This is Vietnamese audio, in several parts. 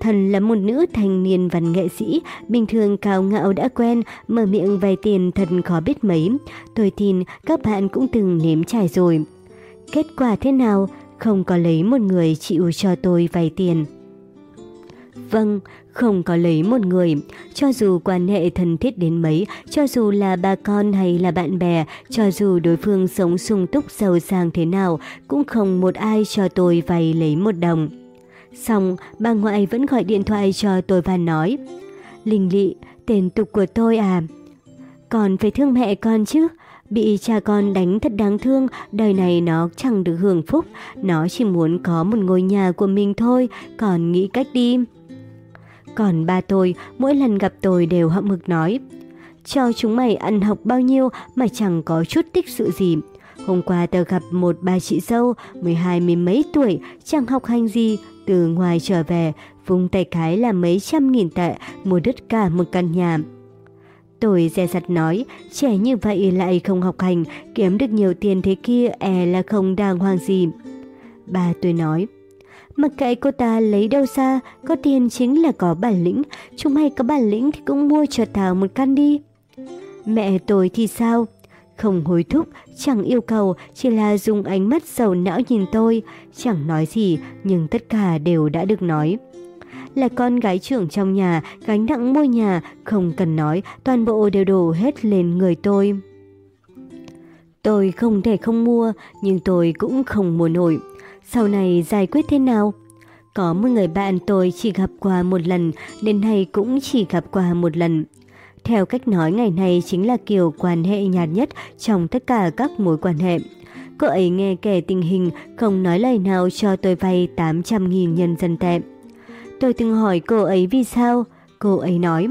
Thần là một nữ thanh niên văn nghệ sĩ, bình thường cao ngạo đã quen, mở miệng vay tiền thật khó biết mấy. Tôi tin các bạn cũng từng nếm trải rồi. Kết quả thế nào? Không có lấy một người chịu cho tôi vay tiền. Vâng, không có lấy một người. Cho dù quan hệ thân thiết đến mấy, cho dù là bà con hay là bạn bè, cho dù đối phương sống sung túc giàu sang thế nào, cũng không một ai cho tôi vay lấy một đồng. Xong, bà ngoại vẫn gọi điện thoại cho tôi và nói, Linh lị, tên tục của tôi à. Còn phải thương mẹ con chứ, bị cha con đánh thật đáng thương, đời này nó chẳng được hưởng phúc, nó chỉ muốn có một ngôi nhà của mình thôi, còn nghĩ cách đi. Còn ba tôi, mỗi lần gặp tôi đều hậm hực nói, cho chúng mày ăn học bao nhiêu mà chẳng có chút tích sự gì. Hôm qua tớ gặp một bà chị dâu, 12 hai mấy tuổi, chẳng học hành gì, từ ngoài trở về, vung tay cái là mấy trăm nghìn tệ, mua đứt cả một căn nhà. Tôi dè dặt nói, trẻ như vậy lại không học hành, kiếm được nhiều tiền thế kia e là không đàng hoàng gì. Bà tôi nói, Mặc kệ cô ta lấy đâu ra, có tiền chính là có bản lĩnh, chúng mày có bản lĩnh thì cũng mua cho tao một căn đi. Mẹ tôi thì sao? Không hối thúc, chẳng yêu cầu, chỉ là dùng ánh mắt sầu não nhìn tôi, chẳng nói gì, nhưng tất cả đều đã được nói. Là con gái trưởng trong nhà, gánh nặng mua nhà, không cần nói, toàn bộ đều đổ hết lên người tôi. Tôi không thể không mua, nhưng tôi cũng không mua nổi. Sau này giải quyết thế nào? Có một người bạn tôi chỉ gặp qua một lần, đến nay cũng chỉ gặp qua một lần. Theo cách nói ngày nay chính là kiểu quan hệ nhạt nhất trong tất cả các mối quan hệ. Cô ấy nghe kể tình hình, không nói lời nào cho tôi vay 800.000 nhân dân tệ. Tôi từng hỏi cô ấy vì sao? Cô ấy nói,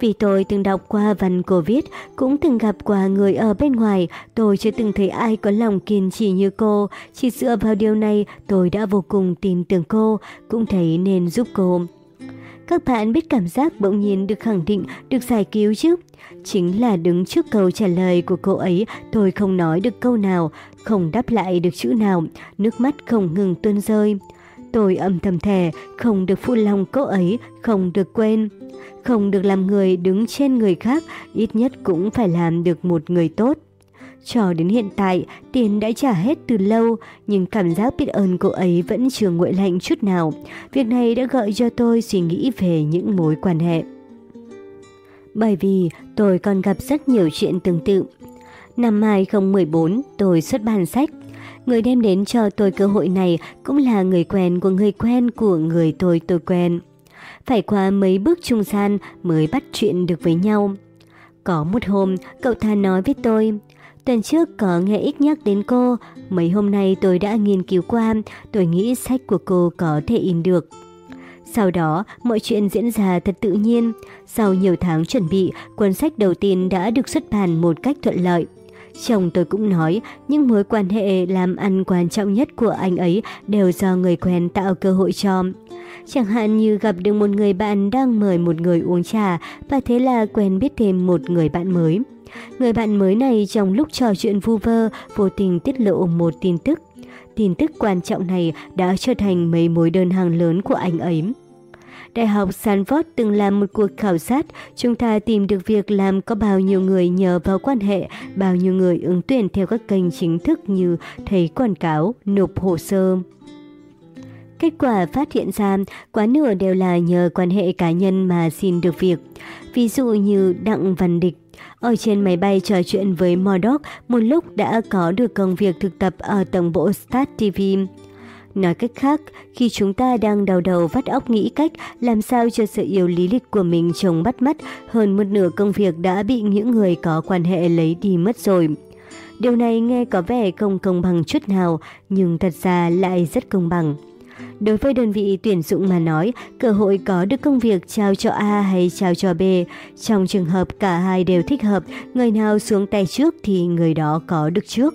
vì tôi từng đọc qua văn cô viết, cũng từng gặp qua người ở bên ngoài, tôi chưa từng thấy ai có lòng kiên trì như cô. Chỉ dựa vào điều này, tôi đã vô cùng tin tưởng cô, cũng thấy nên giúp cô. Các bạn biết cảm giác bỗng nhiên được khẳng định, được giải cứu chứ? Chính là đứng trước câu trả lời của cô ấy, tôi không nói được câu nào, không đáp lại được chữ nào, nước mắt không ngừng tuôn rơi. Tôi âm thầm thề, không được phụ lòng cô ấy, không được quên. Không được làm người đứng trên người khác, ít nhất cũng phải làm được một người tốt. Cho đến hiện tại, tiền đã trả hết từ lâu, nhưng cảm giác biết ơn cô ấy vẫn chưa nguội lạnh chút nào. Việc này đã gợi cho tôi suy nghĩ về những mối quan hệ. Bởi vì tôi còn gặp rất nhiều chuyện tương tự. Năm 2014, tôi xuất bản sách. Người đem đến cho tôi cơ hội này cũng là người quen của người quen của người tôi tôi quen. Phải qua mấy bước trung gian mới bắt chuyện được với nhau. Có một hôm, cậu ta nói với tôi, tuần trước có nghe ít nhắc đến cô, mấy hôm nay tôi đã nghiên cứu qua, tôi nghĩ sách của cô có thể in được. Sau đó, mọi chuyện diễn ra thật tự nhiên. Sau nhiều tháng chuẩn bị, cuốn sách đầu tiên đã được xuất bản một cách thuận lợi. Chồng tôi cũng nói, những mối quan hệ làm ăn quan trọng nhất của anh ấy đều do người quen tạo cơ hội cho. Chẳng hạn như gặp được một người bạn đang mời một người uống trà và thế là quen biết thêm một người bạn mới. Người bạn mới này trong lúc trò chuyện vu vơ vô tình tiết lộ một tin tức. Tin tức quan trọng này đã trở thành mấy mối đơn hàng lớn của anh ấy. Đại học Sanford từng làm một cuộc khảo sát, chúng ta tìm được việc làm có bao nhiêu người nhờ vào quan hệ, bao nhiêu người ứng tuyển theo các kênh chính thức như thấy quảng cáo, nộp hồ sơ. Kết quả phát hiện ra quá nửa đều là nhờ quan hệ cá nhân mà xin được việc. Ví dụ như Đặng Văn Địch, ở trên máy bay trò chuyện với Murdoch một lúc đã có được công việc thực tập ở tổng bộ Start TV. Nói cách khác, khi chúng ta đang đau đầu vắt óc nghĩ cách làm sao cho sự yếu lý lịch của mình trông bắt mắt, hơn một nửa công việc đã bị những người có quan hệ lấy đi mất rồi. Điều này nghe có vẻ không công bằng chút nào, nhưng thật ra lại rất công bằng. Đối với đơn vị tuyển dụng mà nói, cơ hội có được công việc trao cho A hay trao cho B. Trong trường hợp cả hai đều thích hợp, người nào xuống tay trước thì người đó có được trước.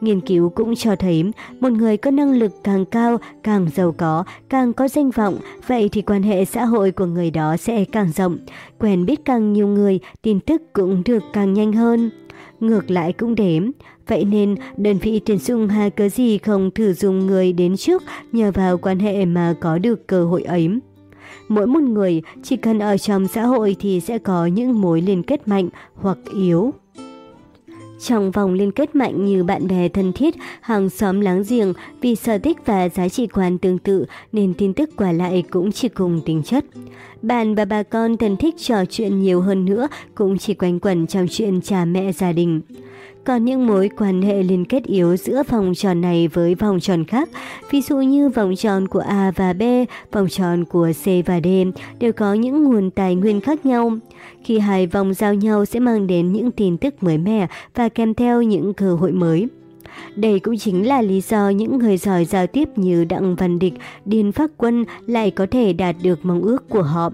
Nghiên cứu cũng cho thấy một người có năng lực càng cao, càng giàu có, càng có danh vọng, vậy thì quan hệ xã hội của người đó sẽ càng rộng. Quen biết càng nhiều người, tin tức cũng được càng nhanh hơn. Ngược lại cũng đếm. Vậy nên đơn vị tuyển dụng hà cớ gì không thử dùng người đến trước nhờ vào quan hệ mà có được cơ hội ấy. Mỗi một người chỉ cần ở trong xã hội thì sẽ có những mối liên kết mạnh hoặc yếu. Trong vòng liên kết mạnh như bạn bè thân thiết, hàng xóm láng giềng, vì sở thích và giá trị quan tương tự nên tin tức qua lại cũng chỉ cùng tính chất. Bạn và bà con thân thích trò chuyện nhiều hơn nữa cũng chỉ quanh quẩn trong chuyện cha mẹ gia đình. Còn những mối quan hệ liên kết yếu giữa vòng tròn này với vòng tròn khác, ví dụ như vòng tròn của A và B, vòng tròn của C và D, đều có những nguồn tài nguyên khác nhau. Khi hai vòng giao nhau sẽ mang đến những tin tức mới mẻ và kèm theo những cơ hội mới. Đây cũng chính là lý do những người giỏi giao tiếp như Đặng Văn Địch, Điền Phác Quân lại có thể đạt được mong ước của họ.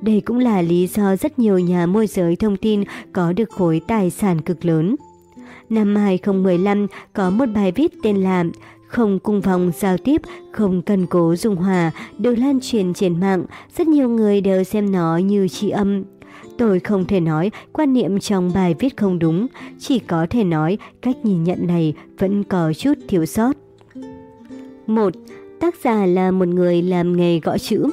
Đây cũng là lý do rất nhiều nhà môi giới thông tin có được khối tài sản cực lớn. Năm 2015 có một bài viết tên là Không cung vòng giao tiếp, không cần cố dùng hòa được lan truyền trên mạng, rất nhiều người đều xem nó như tri âm. Tôi không thể nói quan niệm trong bài viết không đúng, chỉ có thể nói cách nhìn nhận này vẫn có chút thiếu sót. 1. Tác giả là một người làm nghề gõ chữ.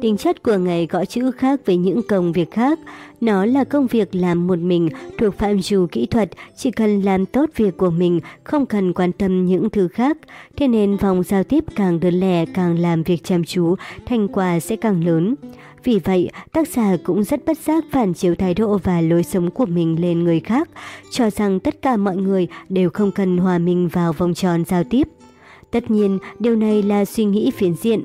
Tính chất của nghề gõ chữ khác với những công việc khác. Nó là công việc làm một mình, thuộc phạm trù kỹ thuật, chỉ cần làm tốt việc của mình, không cần quan tâm những thứ khác. Thế nên vòng giao tiếp càng đơn lẻ, càng làm việc chăm chú, thành quả sẽ càng lớn. Vì vậy, tác giả cũng rất bất giác phản chiếu thái độ và lối sống của mình lên người khác, cho rằng tất cả mọi người đều không cần hòa mình vào vòng tròn giao tiếp. Tất nhiên, điều này là suy nghĩ phiến diện.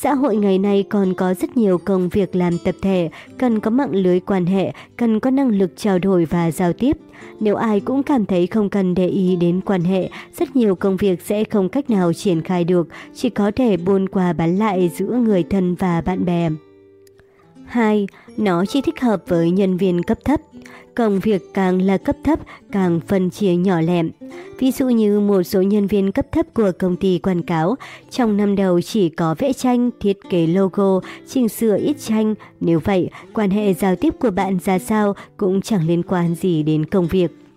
Xã hội ngày nay còn có rất nhiều công việc làm tập thể, cần có mạng lưới quan hệ, cần có năng lực trao đổi và giao tiếp. Nếu ai cũng cảm thấy không cần để ý đến quan hệ, rất nhiều công việc sẽ không cách nào triển khai được, chỉ có thể buôn qua bán lại giữa người thân và bạn bè. 2. Nó chỉ thích hợp với nhân viên cấp thấp. Công việc càng là cấp thấp càng phân chia nhỏ lẻ, Ví dụ như một số nhân viên cấp thấp của công ty quảng cáo, trong năm đầu chỉ có vẽ tranh, thiết kế logo, chỉnh sửa ít tranh. Nếu vậy, quan hệ giao tiếp của bạn ra sao cũng chẳng liên quan gì đến công việc.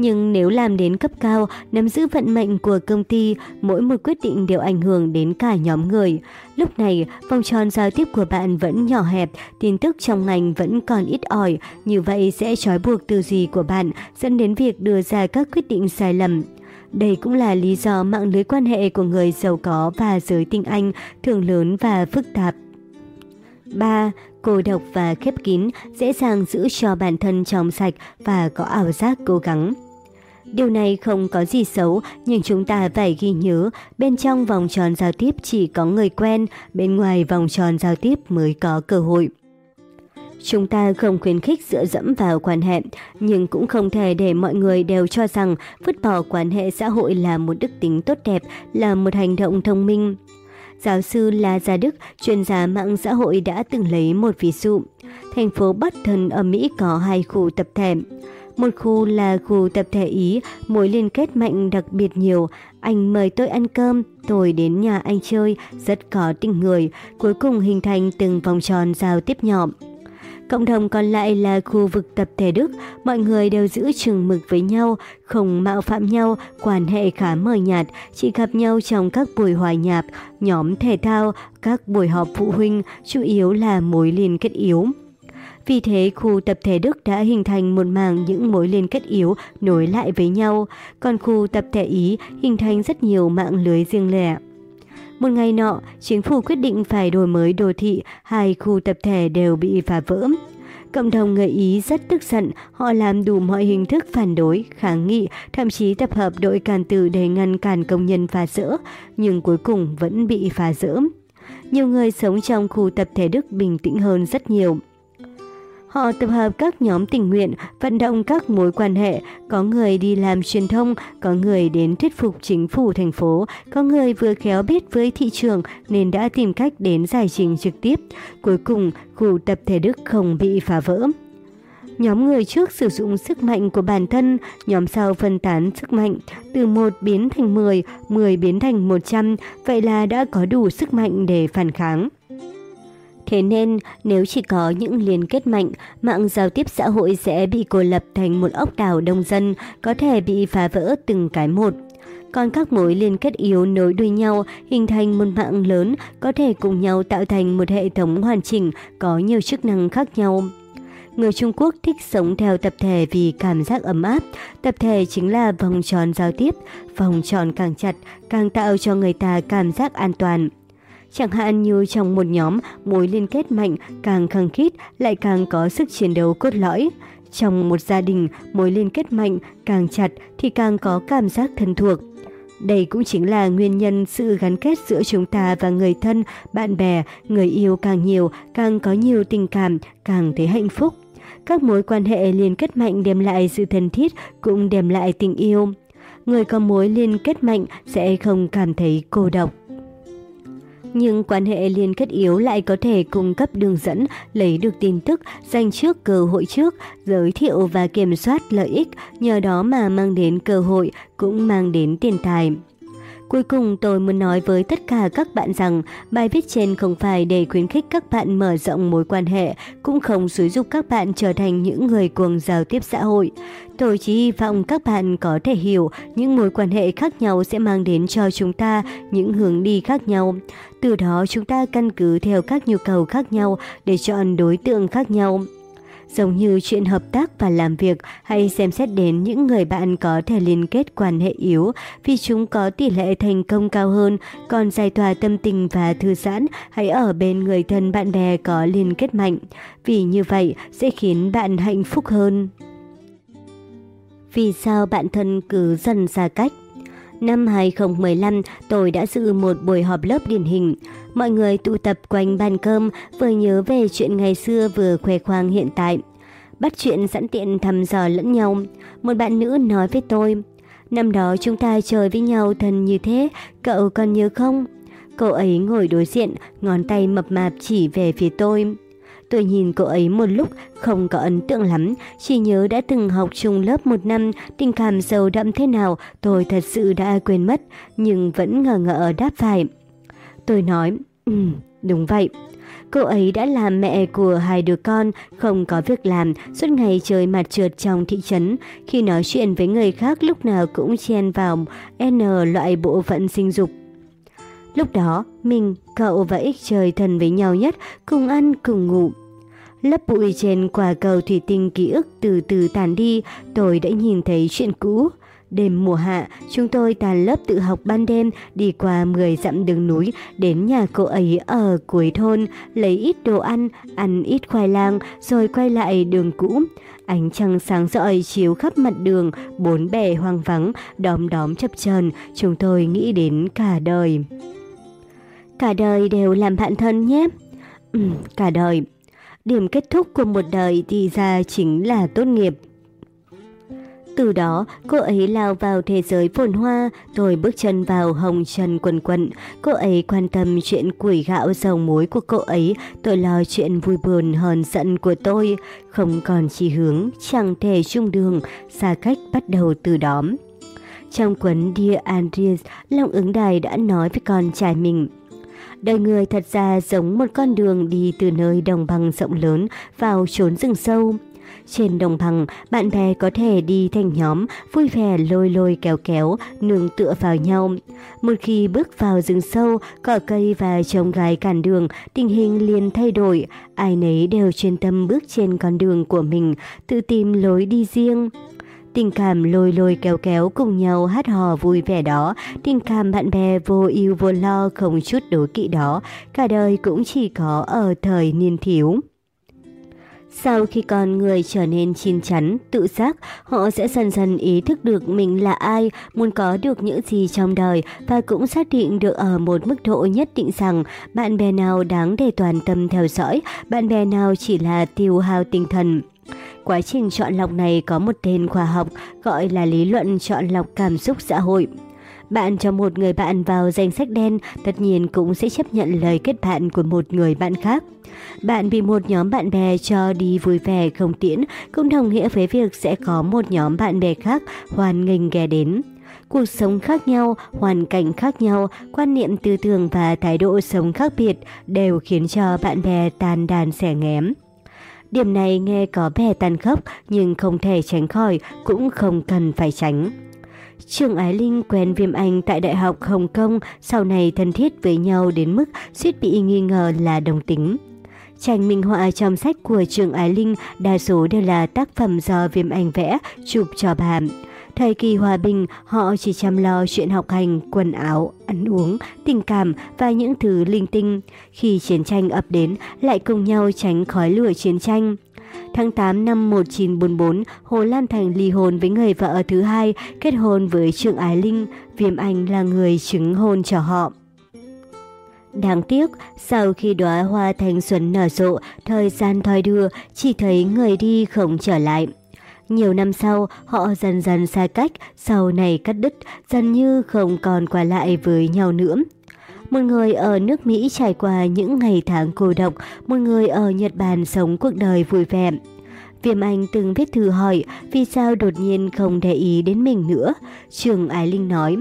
Nhưng nếu làm đến cấp cao, nắm giữ vận mệnh của công ty, mỗi một quyết định đều ảnh hưởng đến cả nhóm người. Lúc này, vòng tròn giao tiếp của bạn vẫn nhỏ hẹp, tin tức trong ngành vẫn còn ít ỏi, như vậy sẽ trói buộc tư duy của bạn, dẫn đến việc đưa ra các quyết định sai lầm. Đây cũng là lý do mạng lưới quan hệ của người giàu có và giới tinh anh thường lớn và phức tạp. 3. Cô độc và khép kín, dễ dàng giữ cho bản thân trong sạch và có ảo giác cố gắng. Điều này không có gì xấu, nhưng chúng ta phải ghi nhớ, bên trong vòng tròn giao tiếp chỉ có người quen, bên ngoài vòng tròn giao tiếp mới có cơ hội. Chúng ta không khuyến khích dựa dẫm vào quan hệ, nhưng cũng không thể để mọi người đều cho rằng vứt bỏ quan hệ xã hội là một đức tính tốt đẹp, là một hành động thông minh. Giáo sư La Gia Đức, chuyên gia mạng xã hội đã từng lấy một ví dụ. Thành phố Boston ở Mỹ có hai khu tập thể. Một khu là khu tập thể Ý, mối liên kết mạnh đặc biệt nhiều. Anh mời tôi ăn cơm, tôi đến nhà anh chơi, rất có tình người, cuối cùng hình thành từng vòng tròn giao tiếp nhỏ. Cộng đồng còn lại là khu vực tập thể Đức, mọi người đều giữ chừng mực với nhau, không mạo phạm nhau, quan hệ khá mờ nhạt, chỉ gặp nhau trong các buổi hòa nhạc, nhóm thể thao, các buổi họp phụ huynh, chủ yếu là mối liên kết yếu. Vì thế, khu tập thể Đức đã hình thành một mảng những mối liên kết yếu nối lại với nhau, còn khu tập thể Ý hình thành rất nhiều mạng lưới riêng lẻ. Một ngày nọ, chính phủ quyết định phải đổi mới đô thị, hai khu tập thể đều bị phá vỡ. Cộng đồng người Ý rất tức giận, họ làm đủ mọi hình thức phản đối, kháng nghị, thậm chí tập hợp đội càn tử để ngăn cản công nhân phá rỡ, nhưng cuối cùng vẫn bị phá rỡ. Nhiều người sống trong khu tập thể Đức bình tĩnh hơn rất nhiều. Họ tập hợp các nhóm tình nguyện, vận động các mối quan hệ, có người đi làm truyền thông, có người đến thuyết phục chính phủ thành phố, có người vừa khéo biết với thị trường nên đã tìm cách đến giải trình trực tiếp. Cuối cùng, khu tập thể Đức không bị phá vỡ. Nhóm người trước sử dụng sức mạnh của bản thân, nhóm sau phân tán sức mạnh, từ 1 biến thành 10, 10 biến thành 100, vậy là đã có đủ sức mạnh để phản kháng. Thế nên, nếu chỉ có những liên kết mạnh, mạng giao tiếp xã hội sẽ bị cô lập thành một ốc đảo đông dân, có thể bị phá vỡ từng cái một. còn các mối liên kết yếu nối đuôi nhau hình thành một mạng lớn có thể cùng nhau tạo thành một hệ thống hoàn chỉnh có nhiều chức năng khác nhau. Người Trung Quốc thích sống theo tập thể vì cảm giác ấm áp. Tập thể chính là vòng tròn giao tiếp. Vòng tròn càng chặt, càng tạo cho người ta cảm giác an toàn. Chẳng hạn như trong một nhóm, mối liên kết mạnh càng khăng khít lại càng có sức chiến đấu cốt lõi. Trong một gia đình, mối liên kết mạnh càng chặt thì càng có cảm giác thân thuộc. Đây cũng chính là nguyên nhân sự gắn kết giữa chúng ta và người thân, bạn bè, người yêu càng nhiều, càng có nhiều tình cảm, càng thấy hạnh phúc. Các mối quan hệ liên kết mạnh đem lại sự thân thiết, cũng đem lại tình yêu. Người có mối liên kết mạnh sẽ không cảm thấy cô độc. Nhưng quan hệ liên kết yếu lại có thể cung cấp đường dẫn, lấy được tin tức, giành trước cơ hội trước, giới thiệu và kiểm soát lợi ích, nhờ đó mà mang đến cơ hội, cũng mang đến tiền tài. Cuối cùng tôi muốn nói với tất cả các bạn rằng bài viết trên không phải để khuyến khích các bạn mở rộng mối quan hệ, cũng không xúi dục các bạn trở thành những người cuồng giao tiếp xã hội. Tôi chỉ hy vọng các bạn có thể hiểu những mối quan hệ khác nhau sẽ mang đến cho chúng ta những hướng đi khác nhau. Từ đó chúng ta căn cứ theo các nhu cầu khác nhau để chọn đối tượng khác nhau. Giống như chuyện hợp tác và làm việc, hay xem xét đến những người bạn có thể liên kết quan hệ yếu vì chúng có tỷ lệ thành công cao hơn, còn giải tỏa tâm tình và thư giãn hãy ở bên người thân bạn bè có liên kết mạnh, vì như vậy sẽ khiến bạn hạnh phúc hơn. Vì sao bạn thân cứ dần xa cách? Năm 2015, tôi đã dự một buổi họp lớp điển hình. Mọi người tụ tập quanh bàn cơm, vừa nhớ về chuyện ngày xưa vừa khoe khoang hiện tại. Bắt chuyện sẵn tiện thăm dò lẫn nhau. Một bạn nữ nói với tôi, năm đó chúng ta chơi với nhau thân như thế, cậu còn nhớ không? Cô ấy ngồi đối diện, ngón tay mập mạp chỉ về phía tôi. Tôi nhìn cô ấy một lúc, không có ấn tượng lắm, chỉ nhớ đã từng học chung lớp một năm, tình cảm sâu đậm thế nào, tôi thật sự đã quên mất, nhưng vẫn ngờ ngỡ đáp phải. Tôi nói, ừ, đúng vậy. Cô ấy đã là mẹ của hai đứa con, không có việc làm, suốt ngày chơi mặt trượt trong thị trấn. Khi nói chuyện với người khác lúc nào cũng chen vào N loại bộ phận sinh dục. Lúc đó, mình, cậu và X chơi thân với nhau nhất, cùng ăn, cùng ngủ. Lớp bụi trên quả cầu thủy tinh ký ức từ từ tàn đi, tôi đã nhìn thấy chuyện cũ. Đêm mùa hạ, chúng tôi tàn lớp tự học ban đêm, đi qua 10 dặm đường núi, đến nhà cô ấy ở cuối thôn, lấy ít đồ ăn, ăn ít khoai lang, rồi quay lại đường cũ. Ánh trăng sáng rọi chiếu khắp mặt đường, bốn bề hoang vắng, đóm đóm chập chờn, chúng tôi nghĩ đến cả đời. Cả đời đều làm bạn thân nhé. Ừ, cả đời. Điểm kết thúc của một đời thì ra chính là tốt nghiệp. Từ đó, cô ấy lao vào thế giới phồn hoa, tôi bước chân vào hồng trần quần quận. Cô ấy quan tâm chuyện củi gạo dầu muối của cô ấy, tôi lo chuyện vui buồn hờn giận của tôi. Không còn chỉ hướng, chẳng thể chung đường, xa cách bắt đầu từ đó. Trong cuốn Dear Andreas, Long ứng đài đã nói với con trai mình. Đời người thật ra giống một con đường đi từ nơi đồng bằng rộng lớn vào chốn rừng sâu. Trên đồng bằng, bạn bè có thể đi thành nhóm, vui vẻ lôi lôi kéo kéo, nương tựa vào nhau. Một khi bước vào rừng sâu, cỏ cây và trồng gai cản đường, tình hình liền thay đổi. Ai nấy đều chuyên tâm bước trên con đường của mình, tự tìm lối đi riêng. Tình cảm lôi lôi kéo kéo cùng nhau hát hò vui vẻ đó, tình cảm bạn bè vô ưu vô lo không chút đố kỵ đó, cả đời cũng chỉ có ở thời niên thiếu. Sau khi con người trở nên chín chắn, tự giác, họ sẽ dần dần ý thức được mình là ai, muốn có được những gì trong đời và cũng xác định được ở một mức độ nhất định rằng bạn bè nào đáng để toàn tâm theo dõi, bạn bè nào chỉ là tiêu hao tinh thần. Quá trình chọn lọc này có một tên khoa học gọi là lý luận chọn lọc cảm xúc xã hội. Bạn cho một người bạn vào danh sách đen tất nhiên cũng sẽ chấp nhận lời kết bạn của một người bạn khác. Bạn bị một nhóm bạn bè cho đi vui vẻ không tiễn cũng đồng nghĩa với việc sẽ có một nhóm bạn bè khác hoan nghênh ghé đến. Cuộc sống khác nhau, hoàn cảnh khác nhau, quan niệm tư tưởng và thái độ sống khác biệt đều khiến cho bạn bè tan đàn xẻ nghém. Điểm này nghe có vẻ tàn khốc nhưng không thể tránh khỏi, cũng không cần phải tránh. Trường Ái Linh quen Viêm Anh tại Đại học Hồng Kông, sau này thân thiết với nhau đến mức suýt bị nghi ngờ là đồng tính. Tranh minh họa trong sách của Trường Ái Linh đa số đều là tác phẩm do Viêm Anh vẽ, chụp cho bà. Thời kỳ hòa bình, họ chỉ chăm lo chuyện học hành, quần áo, ăn uống, tình cảm và những thứ linh tinh. Khi chiến tranh ập đến, lại cùng nhau tránh khói lửa chiến tranh. Tháng 8 năm 1944, Hồ Lan Thành ly hôn với người vợ thứ hai, kết hôn với Trương Ái Linh, Viêm Anh là người chứng hôn cho họ. Đáng tiếc, sau khi đóa hoa thanh xuân nở rộ, thời gian thoi đưa, chỉ thấy người đi không trở lại. Nhiều năm sau, họ dần dần xa cách, sau này cắt đứt, dần như không còn qua lại với nhau nữa. Một người ở nước Mỹ trải qua những ngày tháng cô độc, một người ở Nhật Bản sống cuộc đời vui vẻ. Viêm Anh từng viết thư hỏi vì sao đột nhiên không để ý đến mình nữa. Trường Ái Linh nói,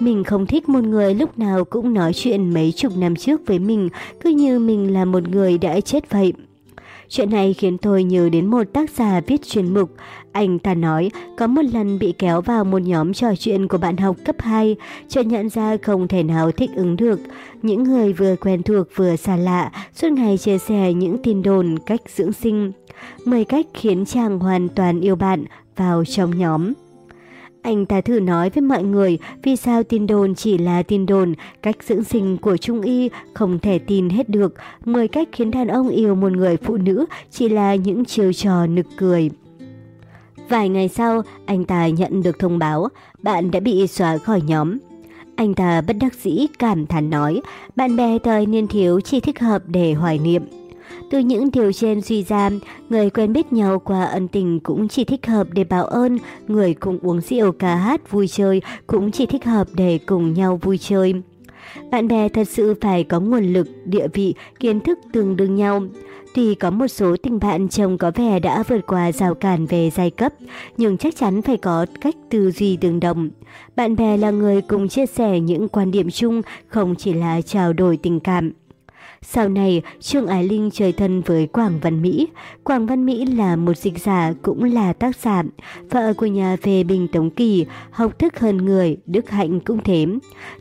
mình không thích một người lúc nào cũng nói chuyện mấy chục năm trước với mình, cứ như mình là một người đã chết vậy. Chuyện này khiến tôi nhớ đến một tác giả viết chuyên mục. Anh ta nói có một lần bị kéo vào một nhóm trò chuyện của bạn học cấp 2, chợt nhận ra không thể nào thích ứng được. Những người vừa quen thuộc vừa xa lạ, suốt ngày chia sẻ những tin đồn, cách dưỡng sinh. 10 cách khiến chàng hoàn toàn yêu bạn vào trong nhóm. Anh ta thử nói với mọi người vì sao tin đồn chỉ là tin đồn, cách dưỡng sinh của Trung Y không thể tin hết được, 10 cách khiến đàn ông yêu một người phụ nữ chỉ là những chiêu trò nực cười. Vài ngày sau, anh ta nhận được thông báo, bạn đã bị xóa khỏi nhóm. Anh ta bất đắc dĩ cảm thán nói, bạn bè thời niên thiếu chỉ thích hợp để hoài niệm. Từ những điều trên suy ra, người quen biết nhau qua ân tình cũng chỉ thích hợp để báo ơn, người cùng uống rượu ca hát vui chơi cũng chỉ thích hợp để cùng nhau vui chơi. Bạn bè thật sự phải có nguồn lực, địa vị, kiến thức tương đương nhau. Tuy có một số tình bạn chồng có vẻ đã vượt qua rào cản về giai cấp, nhưng chắc chắn phải có cách tư duy tương đồng. Bạn bè là người cùng chia sẻ những quan điểm chung, không chỉ là trao đổi tình cảm. Sau này, Trương Ái Linh chơi thân với Quảng Văn Mỹ. Quảng Văn Mỹ là một dịch giả, cũng là tác giả, vợ của nhà phê bình Tống Kỳ, học thức hơn người, Đức Hạnh cũng thế.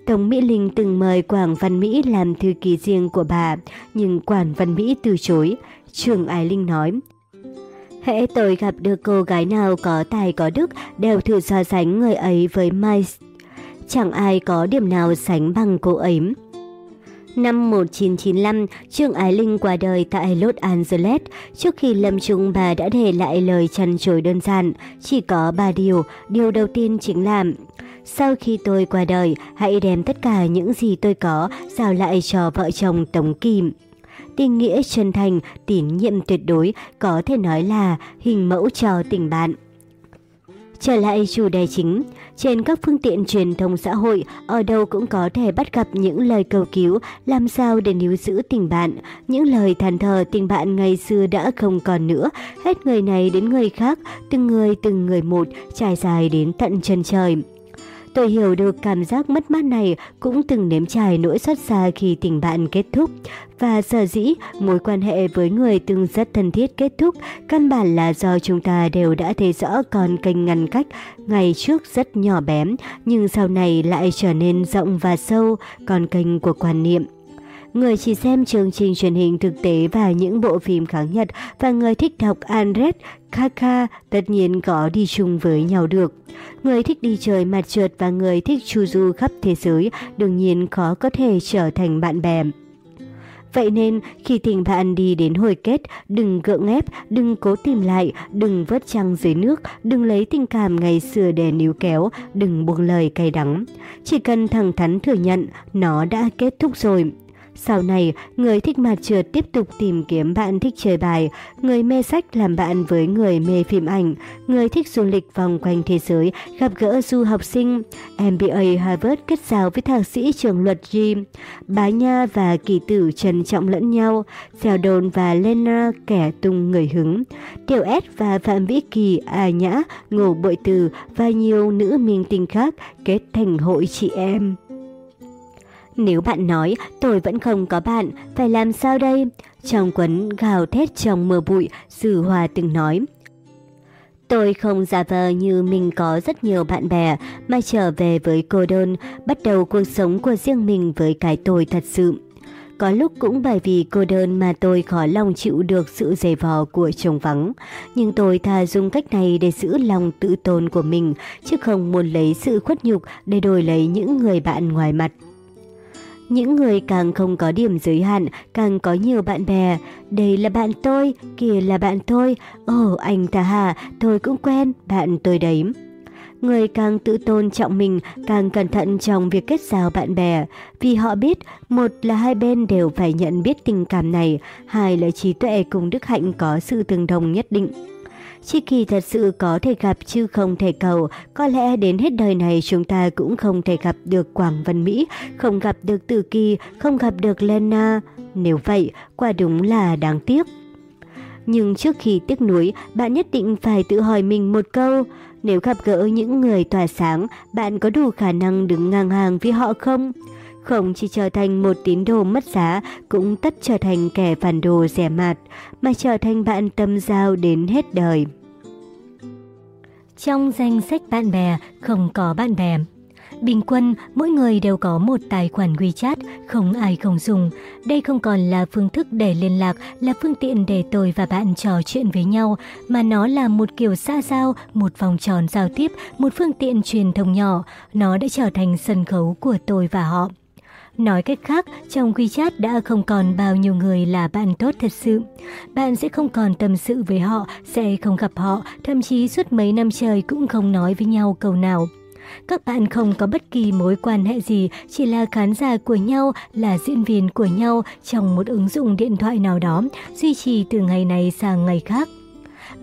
Tống Mỹ Linh từng mời Quảng Văn Mỹ làm thư ký riêng của bà, nhưng Quảng Văn Mỹ từ chối. Trương Ái Linh nói, Hễ tôi gặp được cô gái nào có tài có đức, đều thử so sánh người ấy với Mai. Chẳng ai có điểm nào sánh bằng cô ấy. Năm 1995, Trương Ái Linh qua đời tại Los Angeles. Trước khi lâm chung bà đã để lại lời chăn chối đơn giản, chỉ có ba điều. Điều đầu tiên chính là sau khi tôi qua đời, hãy đem tất cả những gì tôi có giao lại cho vợ chồng Tống Kim. Tình nghĩa chân thành, tín nhiệm tuyệt đối, có thể nói là hình mẫu cho tình bạn. Trở lại chủ đề chính, trên các phương tiện truyền thông xã hội, ở đâu cũng có thể bắt gặp những lời cầu cứu làm sao để níu giữ tình bạn. Những lời than thờ tình bạn ngày xưa đã không còn nữa, hết người này đến người khác, từng người từng người một, trải dài đến tận chân trời. Tôi hiểu được cảm giác mất mát này cũng từng nếm trải nỗi xót xa khi tình bạn kết thúc. Và sở dĩ mối quan hệ với người từng rất thân thiết kết thúc căn bản là do chúng ta đều đã thấy rõ con kênh ngăn cách ngày trước rất nhỏ bé nhưng sau này lại trở nên rộng và sâu, con kênh của quan niệm. Người chỉ xem chương trình truyền hình thực tế và những bộ phim kháng Nhật và người thích đọc Andres Kaka tất nhiên có đi chung với nhau được. Người thích đi chơi mặt trượt và người thích chu du khắp thế giới đương nhiên khó có thể trở thành bạn bè. Vậy nên khi tình bạn đi đến hồi kết, đừng gượng ép, đừng cố tìm lại, đừng vớt trăng dưới nước, đừng lấy tình cảm ngày xưa để níu kéo, đừng buông lời cay đắng. Chỉ cần thẳng thắn thừa nhận, nó đã kết thúc rồi. Sau này, người thích mặt trượt tiếp tục tìm kiếm bạn thích chơi bài, người mê sách làm bạn với người mê phim ảnh, người thích du lịch vòng quanh thế giới gặp gỡ du học sinh, MBA Harvard kết giao với thạc sĩ trường luật G, Bá Nha và Kỳ Tử trân trọng lẫn nhau, Xèo Đồn và Lena kẻ tung người hứng, Tiểu S và Phạm Vĩ Kỳ, À Nhã, Ngô Bội Từ và nhiều nữ minh tinh khác kết thành hội chị em. Nếu bạn nói tôi vẫn không có bạn, phải làm sao đây? Trong quấn gào thét trong mưa bụi, Dư Hòa từng nói. Tôi không giả vờ như mình có rất nhiều bạn bè, mà trở về với cô đơn, bắt đầu cuộc sống của riêng mình với cái tôi thật sự. Có lúc cũng bởi vì cô đơn mà tôi khó lòng chịu được sự dày vò của chồng vắng. Nhưng tôi thà dùng cách này để giữ lòng tự tôn của mình, chứ không muốn lấy sự khuất nhục để đổi lấy những người bạn ngoài mặt. Những người càng không có điểm giới hạn, càng có nhiều bạn bè. Đây là bạn tôi, kia là bạn tôi. Ồ, anh ta hà, tôi cũng quen, bạn tôi đấy. Người càng tự tôn trọng mình, càng cẩn thận trong việc kết giao bạn bè. Vì họ biết, một là hai bên đều phải nhận biết tình cảm này, hai là trí tuệ cùng đức hạnh có sự tương đồng nhất định. Chi kỳ thật sự có thể gặp chứ không thể cầu, có lẽ đến hết đời này chúng ta cũng không thể gặp được Quảng Văn Mỹ, không gặp được từ Kỳ, không gặp được Lena. Nếu vậy, quả đúng là đáng tiếc. Nhưng trước khi tiếc nuối, bạn nhất định phải tự hỏi mình một câu. Nếu gặp gỡ những người tỏa sáng, bạn có đủ khả năng đứng ngang hàng với họ không? Không không chỉ trở thành một tín đồ mất giá, cũng tất trở thành kẻ phản đồ rẻ mạt, mà trở thành bạn tâm giao đến hết đời. Trong danh sách bạn bè, không có bạn bè. Bình quân, mỗi người đều có một tài khoản WeChat, không ai không dùng. Đây không còn là phương thức để liên lạc, là phương tiện để tôi và bạn trò chuyện với nhau, mà nó là một kiểu xã giao, một vòng tròn giao tiếp, một phương tiện truyền thông nhỏ. Nó đã trở thành sân khấu của tôi và họ. Nói cách khác, trong WeChat đã không còn bao nhiêu người là bạn tốt thật sự. Bạn sẽ không còn tâm sự với họ, sẽ không gặp họ, thậm chí suốt mấy năm trời cũng không nói với nhau câu nào. Các bạn không có bất kỳ mối quan hệ gì, chỉ là khán giả của nhau, là diễn viên của nhau trong một ứng dụng điện thoại nào đó, duy trì từ ngày này sang ngày khác.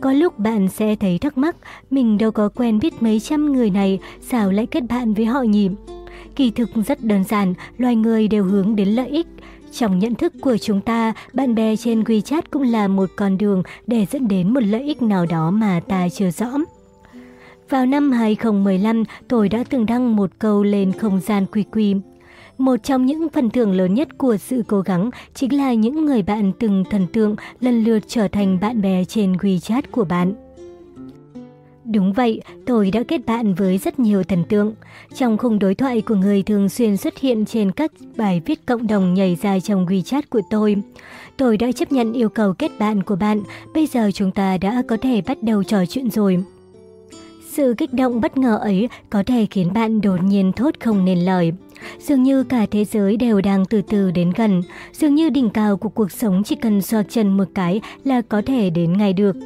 Có lúc bạn sẽ thấy thắc mắc, mình đâu có quen biết mấy trăm người này, sao lại kết bạn với họ nhỉ? Kỳ thực rất đơn giản, loài người đều hướng đến lợi ích. Trong nhận thức của chúng ta, bạn bè trên WeChat cũng là một con đường để dẫn đến một lợi ích nào đó mà ta chưa rõ. Vào năm 2015, tôi đã từng đăng một câu lên không gian quy quy. Một trong những phần thưởng lớn nhất của sự cố gắng chính là những người bạn từng thần tượng lần lượt trở thành bạn bè trên WeChat của bạn. Đúng vậy, tôi đã kết bạn với rất nhiều thần tượng. Trong khung đối thoại của người thường xuyên xuất hiện trên các bài viết cộng đồng nhảy ra trong WeChat của tôi. Tôi đã chấp nhận yêu cầu kết bạn của bạn, bây giờ chúng ta đã có thể bắt đầu trò chuyện rồi. Sự kích động bất ngờ ấy có thể khiến bạn đột nhiên thốt không nên lời. Dường như cả thế giới đều đang từ từ đến gần, dường như đỉnh cao của cuộc sống chỉ cần xoạc chân một cái là có thể đến ngay được.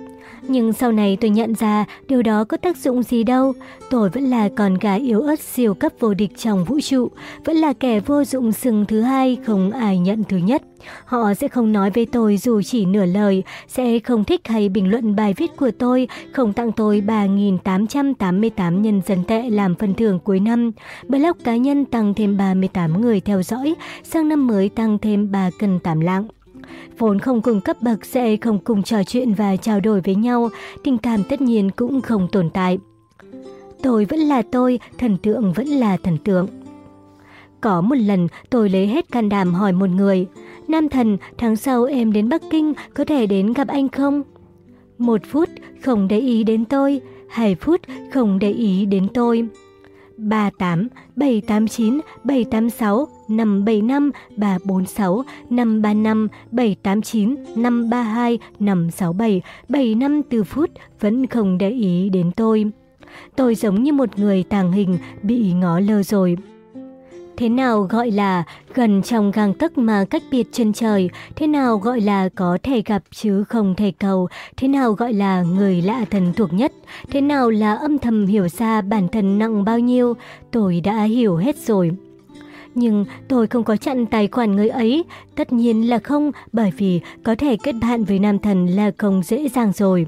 Nhưng sau này tôi nhận ra điều đó có tác dụng gì đâu. Tôi vẫn là con gái yếu ớt siêu cấp vô địch trong vũ trụ, vẫn là kẻ vô dụng sừng thứ hai không ai nhận thứ nhất. Họ sẽ không nói với tôi dù chỉ nửa lời, sẽ không thích hay bình luận bài viết của tôi, không tặng tôi 3.888 nhân dân tệ làm phần thưởng cuối năm. Blog cá nhân tăng thêm 38 người theo dõi, sang năm mới tăng thêm 3 cân tảm lạng vốn không cùng cấp bậc sẽ không cùng trò chuyện và trao đổi với nhau, tình cảm tất nhiên cũng không tồn tại. Tôi vẫn là tôi, thần tượng vẫn là thần tượng. Có một lần tôi lấy hết can đảm hỏi một người, Nam thần, tháng sau em đến Bắc Kinh, có thể đến gặp anh không? Một phút, không để ý đến tôi. Hai phút, không để ý đến tôi. 38, 789, 786, 575, 346, 535, 789, 532, 567, 754 phút vẫn không để ý đến tôi. Tôi giống như một người tàng hình bị ngó lơ rồi. Thế nào gọi là gần trong gang tấc mà cách biệt chân trời? Thế nào gọi là có thể gặp chứ không thể cầu? Thế nào gọi là người lạ thần thuộc nhất? Thế nào là âm thầm hiểu ra bản thân nặng bao nhiêu? Tôi đã hiểu hết rồi. Nhưng tôi không có chặn tài khoản người ấy. Tất nhiên là không, bởi vì có thể kết bạn với nam thần là không dễ dàng rồi.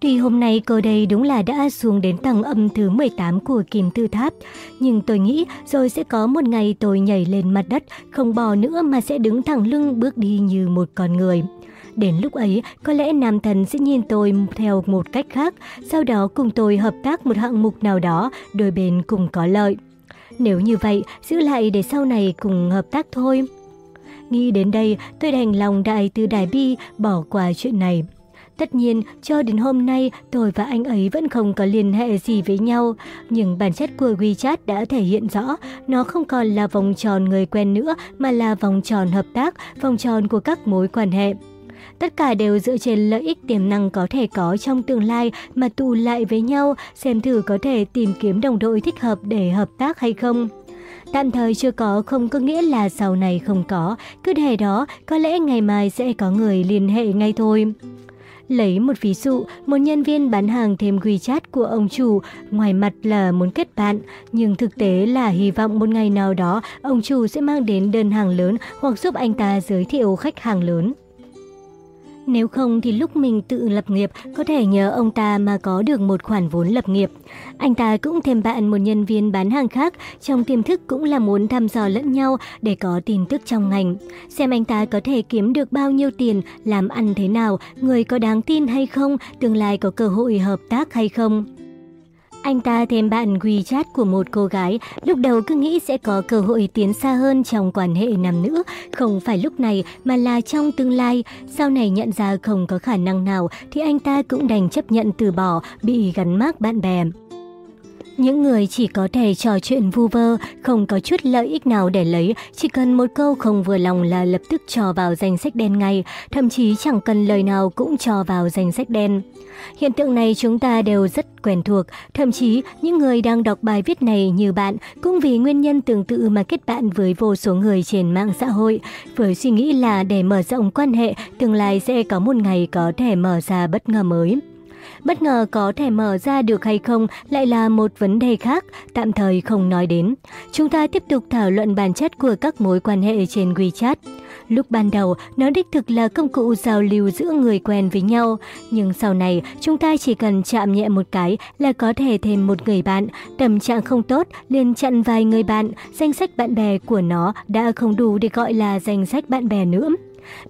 Tuy hôm nay cô đây đúng là đã xuống đến tầng âm thứ 18 của kim tư tháp, nhưng tôi nghĩ rồi sẽ có một ngày tôi nhảy lên mặt đất, không bò nữa mà sẽ đứng thẳng lưng bước đi như một con người. Đến lúc ấy, có lẽ nam thần sẽ nhìn tôi theo một cách khác, sau đó cùng tôi hợp tác một hạng mục nào đó, đôi bên cùng có lợi. Nếu như vậy, giữ lại để sau này cùng hợp tác thôi. Nghĩ đến đây, tôi đành lòng đại từ đại bi bỏ qua chuyện này. Tất nhiên, cho đến hôm nay, tôi và anh ấy vẫn không có liên hệ gì với nhau. Nhưng bản chất của WeChat đã thể hiện rõ, nó không còn là vòng tròn người quen nữa, mà là vòng tròn hợp tác, vòng tròn của các mối quan hệ. Tất cả đều dựa trên lợi ích tiềm năng có thể có trong tương lai mà tụ lại với nhau, xem thử có thể tìm kiếm đồng đội thích hợp để hợp tác hay không. Tạm thời chưa có không có nghĩa là sau này không có, cứ để đó, có lẽ ngày mai sẽ có người liên hệ ngay thôi. Lấy một ví dụ, một nhân viên bán hàng thêm WeChat của ông chủ, ngoài mặt là muốn kết bạn, nhưng thực tế là hy vọng một ngày nào đó ông chủ sẽ mang đến đơn hàng lớn hoặc giúp anh ta giới thiệu khách hàng lớn. Nếu không thì lúc mình tự lập nghiệp có thể nhờ ông ta mà có được một khoản vốn lập nghiệp. Anh ta cũng thêm bạn một nhân viên bán hàng khác, trong tiềm thức cũng là muốn thăm dò lẫn nhau để có tin tức trong ngành. Xem anh ta có thể kiếm được bao nhiêu tiền, làm ăn thế nào, người có đáng tin hay không, tương lai có cơ hội hợp tác hay không. Anh ta thêm bạn WeChat của một cô gái, lúc đầu cứ nghĩ sẽ có cơ hội tiến xa hơn trong quan hệ nam nữ, không phải lúc này mà là trong tương lai. Sau này nhận ra không có khả năng nào thì anh ta cũng đành chấp nhận từ bỏ, bị gắn mác bạn bè. Những người chỉ có thể trò chuyện vu vơ, không có chút lợi ích nào để lấy, chỉ cần một câu không vừa lòng là lập tức cho vào danh sách đen ngay, thậm chí chẳng cần lời nào cũng cho vào danh sách đen. Hiện tượng này chúng ta đều rất quen thuộc, thậm chí những người đang đọc bài viết này như bạn cũng vì nguyên nhân tương tự mà kết bạn với vô số người trên mạng xã hội, với suy nghĩ là để mở rộng quan hệ, tương lai sẽ có một ngày có thể mở ra bất ngờ mới. Bất ngờ có thể mở ra được hay không lại là một vấn đề khác, tạm thời không nói đến. Chúng ta tiếp tục thảo luận bản chất của các mối quan hệ trên WeChat. Lúc ban đầu, nó đích thực là công cụ giao lưu giữa người quen với nhau. Nhưng sau này, chúng ta chỉ cần chạm nhẹ một cái là có thể thêm một người bạn. Tâm trạng không tốt, liền chặn vài người bạn. Danh sách bạn bè của nó đã không đủ để gọi là danh sách bạn bè nữa.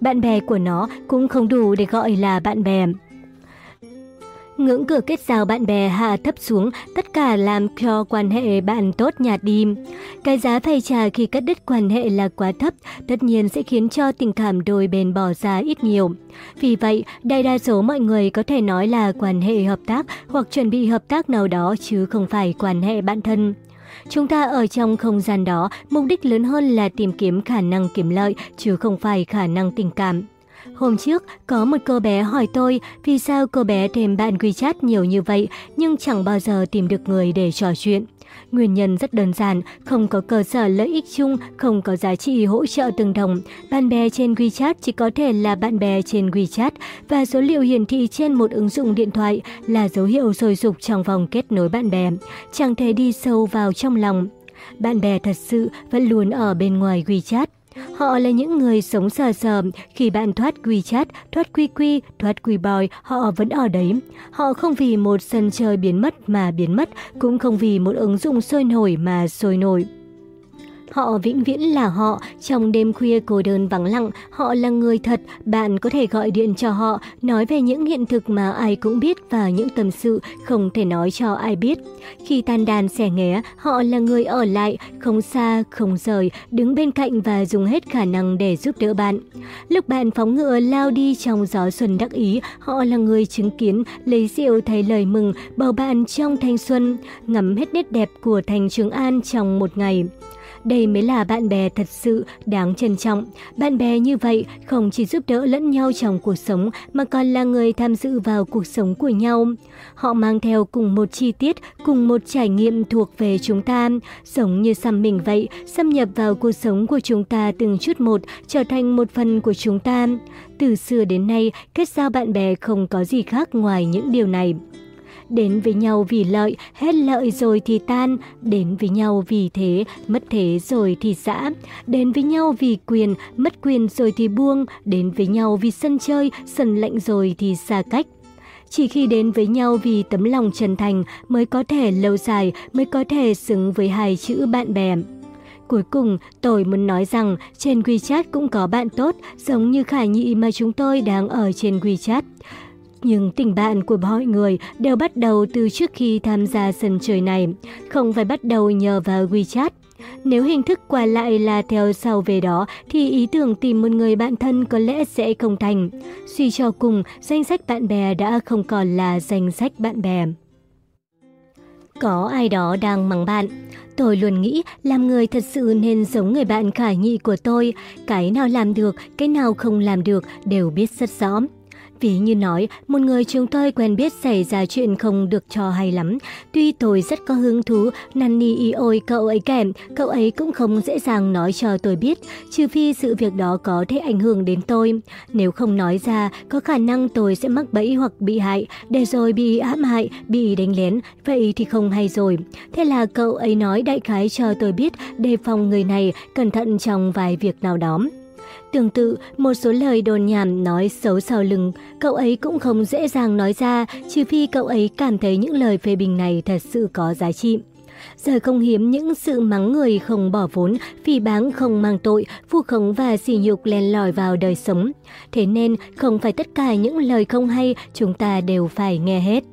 Bạn bè của nó cũng không đủ để gọi là bạn bè. Ngưỡng cửa kết giao bạn bè hạ thấp xuống, tất cả làm cho quan hệ bạn tốt nhạt đi. Cái giá phải trả khi cắt đứt quan hệ là quá thấp, tất nhiên sẽ khiến cho tình cảm đôi bên bỏ ra ít nhiều. Vì vậy, đại đa số mọi người có thể nói là quan hệ hợp tác hoặc chuẩn bị hợp tác nào đó chứ không phải quan hệ bạn thân. Chúng ta ở trong không gian đó, mục đích lớn hơn là tìm kiếm khả năng kiếm lợi chứ không phải khả năng tình cảm. Hôm trước, có một cô bé hỏi tôi vì sao cô bé thêm bạn WeChat nhiều như vậy nhưng chẳng bao giờ tìm được người để trò chuyện. Nguyên nhân rất đơn giản, không có cơ sở lợi ích chung, không có giá trị hỗ trợ tương đồng. Bạn bè trên WeChat chỉ có thể là bạn bè trên WeChat và số liệu hiển thị trên một ứng dụng điện thoại là dấu hiệu sôi sục trong vòng kết nối bạn bè, chẳng thể đi sâu vào trong lòng. Bạn bè thật sự vẫn luôn ở bên ngoài WeChat. Họ là những người sống sờ sờ, khi bạn thoát WeChat, thoát quy quy, thoát quy bòi, họ vẫn ở đấy. Họ không vì một sân chơi biến mất mà biến mất, cũng không vì một ứng dụng sôi nổi mà sôi nổi. Họ vĩnh viễn là họ, trong đêm khuya cô đơn vắng lặng, họ là người thật, bạn có thể gọi điện cho họ, nói về những hiện thực mà ai cũng biết và những tâm sự không thể nói cho ai biết. Khi tan đàn xẻ nghé, họ là người ở lại, không xa, không rời, đứng bên cạnh và dùng hết khả năng để giúp đỡ bạn. Lúc bạn phóng ngựa lao đi trong gió xuân đắc ý, họ là người chứng kiến, lấy rượu thay lời mừng, bầu bạn trong thanh xuân, ngắm hết nét đẹp của thành Trường An trong một ngày. Đây mới là bạn bè thật sự đáng trân trọng. Bạn bè như vậy không chỉ giúp đỡ lẫn nhau trong cuộc sống mà còn là người tham dự vào cuộc sống của nhau. Họ mang theo cùng một chi tiết, cùng một trải nghiệm thuộc về chúng ta, giống như xăm mình vậy, xâm nhập vào cuộc sống của chúng ta từng chút một, trở thành một phần của chúng ta. Từ xưa đến nay, kết giao bạn bè không có gì khác ngoài những điều này. Đến với nhau vì lợi, hết lợi rồi thì tan. Đến với nhau vì thế, mất thế rồi thì xã. Đến với nhau vì quyền, mất quyền rồi thì buông. Đến với nhau vì sân chơi, sân lạnh rồi thì xa cách. Chỉ khi đến với nhau vì tấm lòng chân thành mới có thể lâu dài, mới có thể xứng với hai chữ bạn bè. Cuối cùng, tôi muốn nói rằng trên WeChat cũng có bạn tốt, giống như Khải Nhị mà chúng tôi đang ở trên WeChat. Nhưng tình bạn của mọi người đều bắt đầu từ trước khi tham gia sân chơi này, không phải bắt đầu nhờ vào WeChat. Nếu hình thức qua lại là theo sau về đó thì ý tưởng tìm một người bạn thân có lẽ sẽ không thành. Suy cho cùng, danh sách bạn bè đã không còn là danh sách bạn bè. Có ai đó đang mắng bạn. Tôi luôn nghĩ làm người thật sự nên giống người bạn khả nghị của tôi. Cái nào làm được, cái nào không làm được đều biết rất rõ. Ví như nói, một người chúng tôi quen biết xảy ra chuyện không được cho hay lắm. Tuy tôi rất có hứng thú, năn ni ý ôi cậu ấy kèm, cậu ấy cũng không dễ dàng nói cho tôi biết, trừ phi sự việc đó có thể ảnh hưởng đến tôi. Nếu không nói ra, có khả năng tôi sẽ mắc bẫy hoặc bị hại, để rồi bị hãm hại, bị đánh lén, vậy thì không hay rồi. Thế là cậu ấy nói đại khái cho tôi biết đề phòng người này, cẩn thận trong vài việc nào đó. Tương tự, một số lời đồn nhảm nói xấu sau lưng, cậu ấy cũng không dễ dàng nói ra, trừ phi cậu ấy cảm thấy những lời phê bình này thật sự có giá trị. Giờ không hiếm những sự mắng người không bỏ vốn, phỉ báng không mang tội, vu khống và sỉ nhục len lỏi vào đời sống. Thế nên, không phải tất cả những lời không hay chúng ta đều phải nghe hết.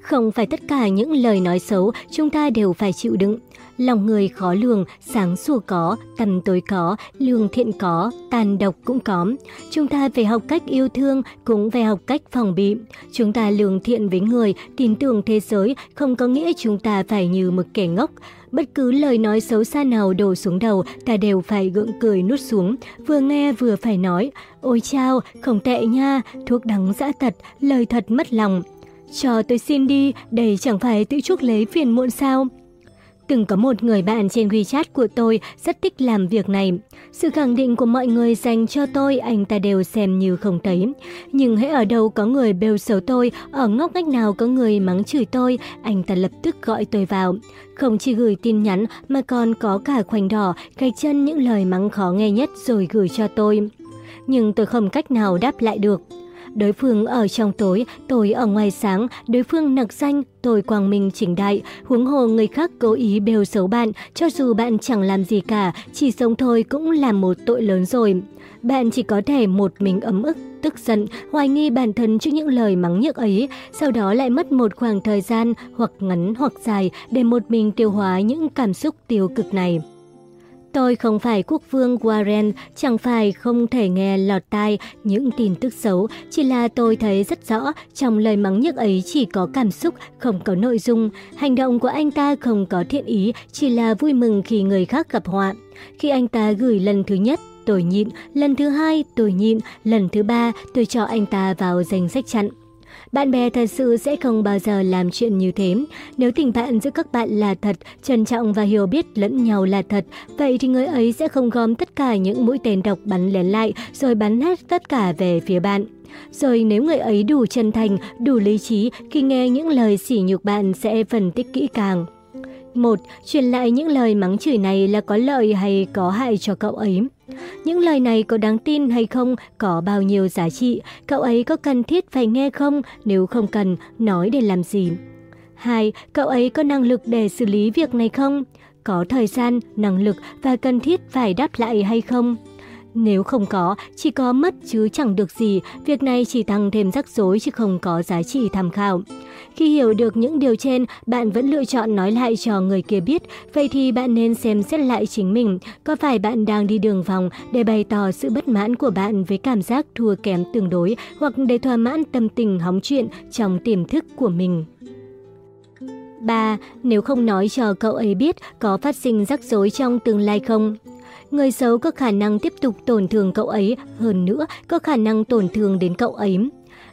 Không phải tất cả những lời nói xấu chúng ta đều phải chịu đựng. Lòng người khó lường, sáng sủa có, tầm tối có, lương thiện có, tàn độc cũng có. Chúng ta phải học cách yêu thương, cũng phải học cách phòng bị. Chúng ta lương thiện với người, tin tưởng thế giới, không có nghĩa chúng ta phải như một kẻ ngốc. Bất cứ lời nói xấu xa nào đổ xuống đầu, ta đều phải gượng cười nuốt xuống, vừa nghe vừa phải nói. Ôi chao, không tệ nha, thuốc đắng dã tật, lời thật mất lòng. Cho tôi xin đi, đây chẳng phải tự chuốc lấy phiền muộn sao? Từng có một người bạn trên WeChat của tôi rất thích làm việc này. Sự khẳng định của mọi người dành cho tôi anh ta đều xem như không thấy. Nhưng hãy ở đâu có người bêu xấu tôi, ở ngóc ngách nào có người mắng chửi tôi, anh ta lập tức gọi tôi vào. Không chỉ gửi tin nhắn mà còn có cả khoảnh đỏ, gạch chân những lời mắng khó nghe nhất rồi gửi cho tôi. Nhưng tôi không cách nào đáp lại được. Đối phương ở trong tối, tôi ở ngoài sáng, đối phương nặc danh, tôi quang minh chỉnh đại, huống hồ người khác cố ý bêu xấu bạn, cho dù bạn chẳng làm gì cả, chỉ sống thôi cũng là một tội lớn rồi. Bạn chỉ có thể một mình ấm ức, tức giận, hoài nghi bản thân trước những lời mắng nhức ấy, sau đó lại mất một khoảng thời gian hoặc ngắn hoặc dài để một mình tiêu hóa những cảm xúc tiêu cực này. Tôi không phải quốc vương Warren, chẳng phải không thể nghe lọt tai những tin tức xấu, chỉ là tôi thấy rất rõ trong lời mắng nhức ấy chỉ có cảm xúc, không có nội dung. Hành động của anh ta không có thiện ý, chỉ là vui mừng khi người khác gặp họa. Khi anh ta gửi lần thứ nhất, tôi nhịn, lần thứ hai tôi nhịn, lần thứ ba tôi cho anh ta vào danh sách chặn. Bạn bè thật sự sẽ không bao giờ làm chuyện như thế. Nếu tình bạn giữa các bạn là thật, trân trọng và hiểu biết lẫn nhau là thật, vậy thì người ấy sẽ không gom tất cả những mũi tên độc bắn lén lại rồi bắn hết tất cả về phía bạn. Rồi nếu người ấy đủ chân thành, đủ lý trí, khi nghe những lời sỉ nhục bạn sẽ phân tích kỹ càng. một Truyền lại những lời mắng chửi này là có lợi hay có hại cho cậu ấy. Những lời này có đáng tin hay không, có bao nhiêu giá trị, cậu ấy có cần thiết phải nghe không, nếu không cần, nói để làm gì. 2. Cậu ấy có năng lực để xử lý việc này không? Có thời gian, năng lực và cần thiết phải đáp lại hay không? Nếu không có, chỉ có mất chứ chẳng được gì, việc này chỉ tăng thêm rắc rối chứ không có giá trị tham khảo. Khi hiểu được những điều trên, bạn vẫn lựa chọn nói lại cho người kia biết, vậy thì bạn nên xem xét lại chính mình. Có phải bạn đang đi đường vòng để bày tỏ sự bất mãn của bạn với cảm giác thua kém tương đối hoặc để thỏa mãn tâm tình hóng chuyện trong tiềm thức của mình? 3. Nếu không nói cho cậu ấy biết có phát sinh rắc rối trong tương lai không? Người xấu có khả năng tiếp tục tổn thương cậu ấy, hơn nữa có khả năng tổn thương đến cậu ấy.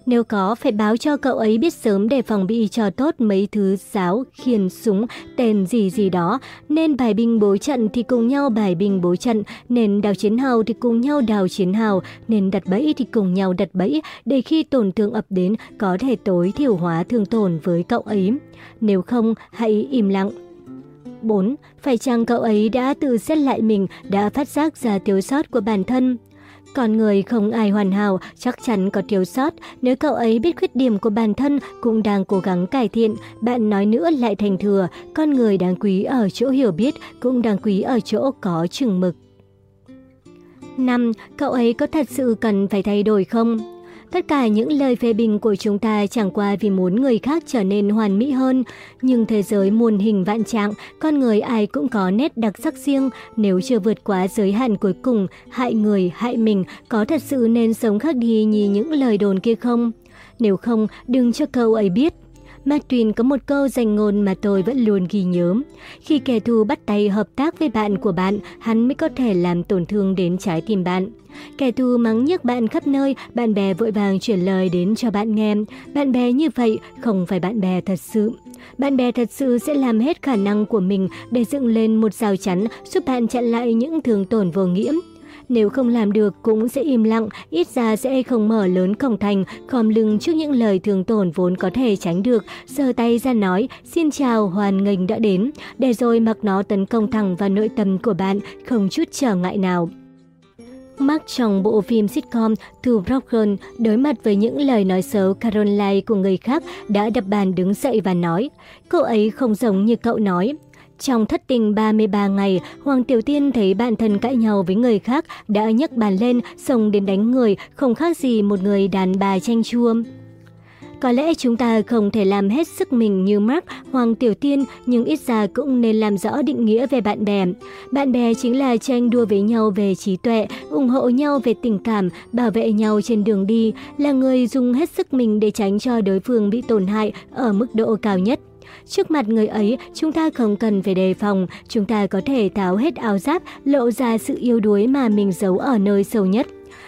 Nếu có, phải báo cho cậu ấy biết sớm để phòng bị cho tốt mấy thứ giáo, khiên, súng, tên gì gì đó. Nên bài binh bố trận thì cùng nhau bài binh bố trận, nên đào chiến hào thì cùng nhau đào chiến hào, nên đặt bẫy thì cùng nhau đặt bẫy, để khi tổn thương ập đến có thể tối thiểu hóa thương tổn với cậu ấy. Nếu không, hãy im lặng. 4. Phải chăng cậu ấy đã tự xét lại mình, đã phát giác ra thiếu sót của bản thân? Con người không ai hoàn hảo, chắc chắn có thiếu sót. Nếu cậu ấy biết khuyết điểm của bản thân, cũng đang cố gắng cải thiện, bạn nói nữa lại thành thừa. Con người đáng quý ở chỗ hiểu biết, cũng đáng quý ở chỗ có chừng mực. 5. Cậu ấy có thật sự cần phải thay đổi không? Tất cả những lời phê bình của chúng ta chẳng qua vì muốn người khác trở nên hoàn mỹ hơn. Nhưng thế giới muôn hình vạn trạng, con người ai cũng có nét đặc sắc riêng. Nếu chưa vượt quá giới hạn cuối cùng, hại người, hại mình, có thật sự nên sống khác đi như những lời đồn kia không? Nếu không, đừng cho câu ấy biết. Mark có một câu danh ngôn mà tôi vẫn luôn ghi nhớ. Khi kẻ thù bắt tay hợp tác với bạn của bạn, hắn mới có thể làm tổn thương đến trái tim bạn. Kẻ thù mắng nhức bạn khắp nơi, bạn bè vội vàng chuyển lời đến cho bạn nghe. Bạn bè như vậy không phải bạn bè thật sự. Bạn bè thật sự sẽ làm hết khả năng của mình để dựng lên một rào chắn giúp bạn chặn lại những thương tổn vô nghĩa. Nếu không làm được cũng sẽ im lặng, ít ra sẽ không mở lớn cổng thành, khom lưng trước những lời thường tổn vốn có thể tránh được, giơ tay ra nói, xin chào, hoàn nghênh đã đến, để rồi mặc nó tấn công thẳng vào nội tâm của bạn, không chút trở ngại nào. Mark trong bộ phim sitcom Two Broken đối mặt với những lời nói xấu Caroline của người khác đã đập bàn đứng dậy và nói, cô ấy không giống như cậu nói. Trong thất tình 33 ngày, Hoàng Tiểu Tiên thấy bạn thân cãi nhau với người khác đã nhấc bàn lên, xông đến đánh người, không khác gì một người đàn bà tranh chua. Có lẽ chúng ta không thể làm hết sức mình như Mark, Hoàng Tiểu Tiên, nhưng ít ra cũng nên làm rõ định nghĩa về bạn bè. Bạn bè chính là tranh đua với nhau về trí tuệ, ủng hộ nhau về tình cảm, bảo vệ nhau trên đường đi, là người dùng hết sức mình để tránh cho đối phương bị tổn hại ở mức độ cao nhất. Trước mặt người ấy, chúng ta không cần phải đề phòng, chúng ta có thể tháo hết áo giáp, lộ ra sự yêu đuối mà mình giấu ở nơi sâu nhất.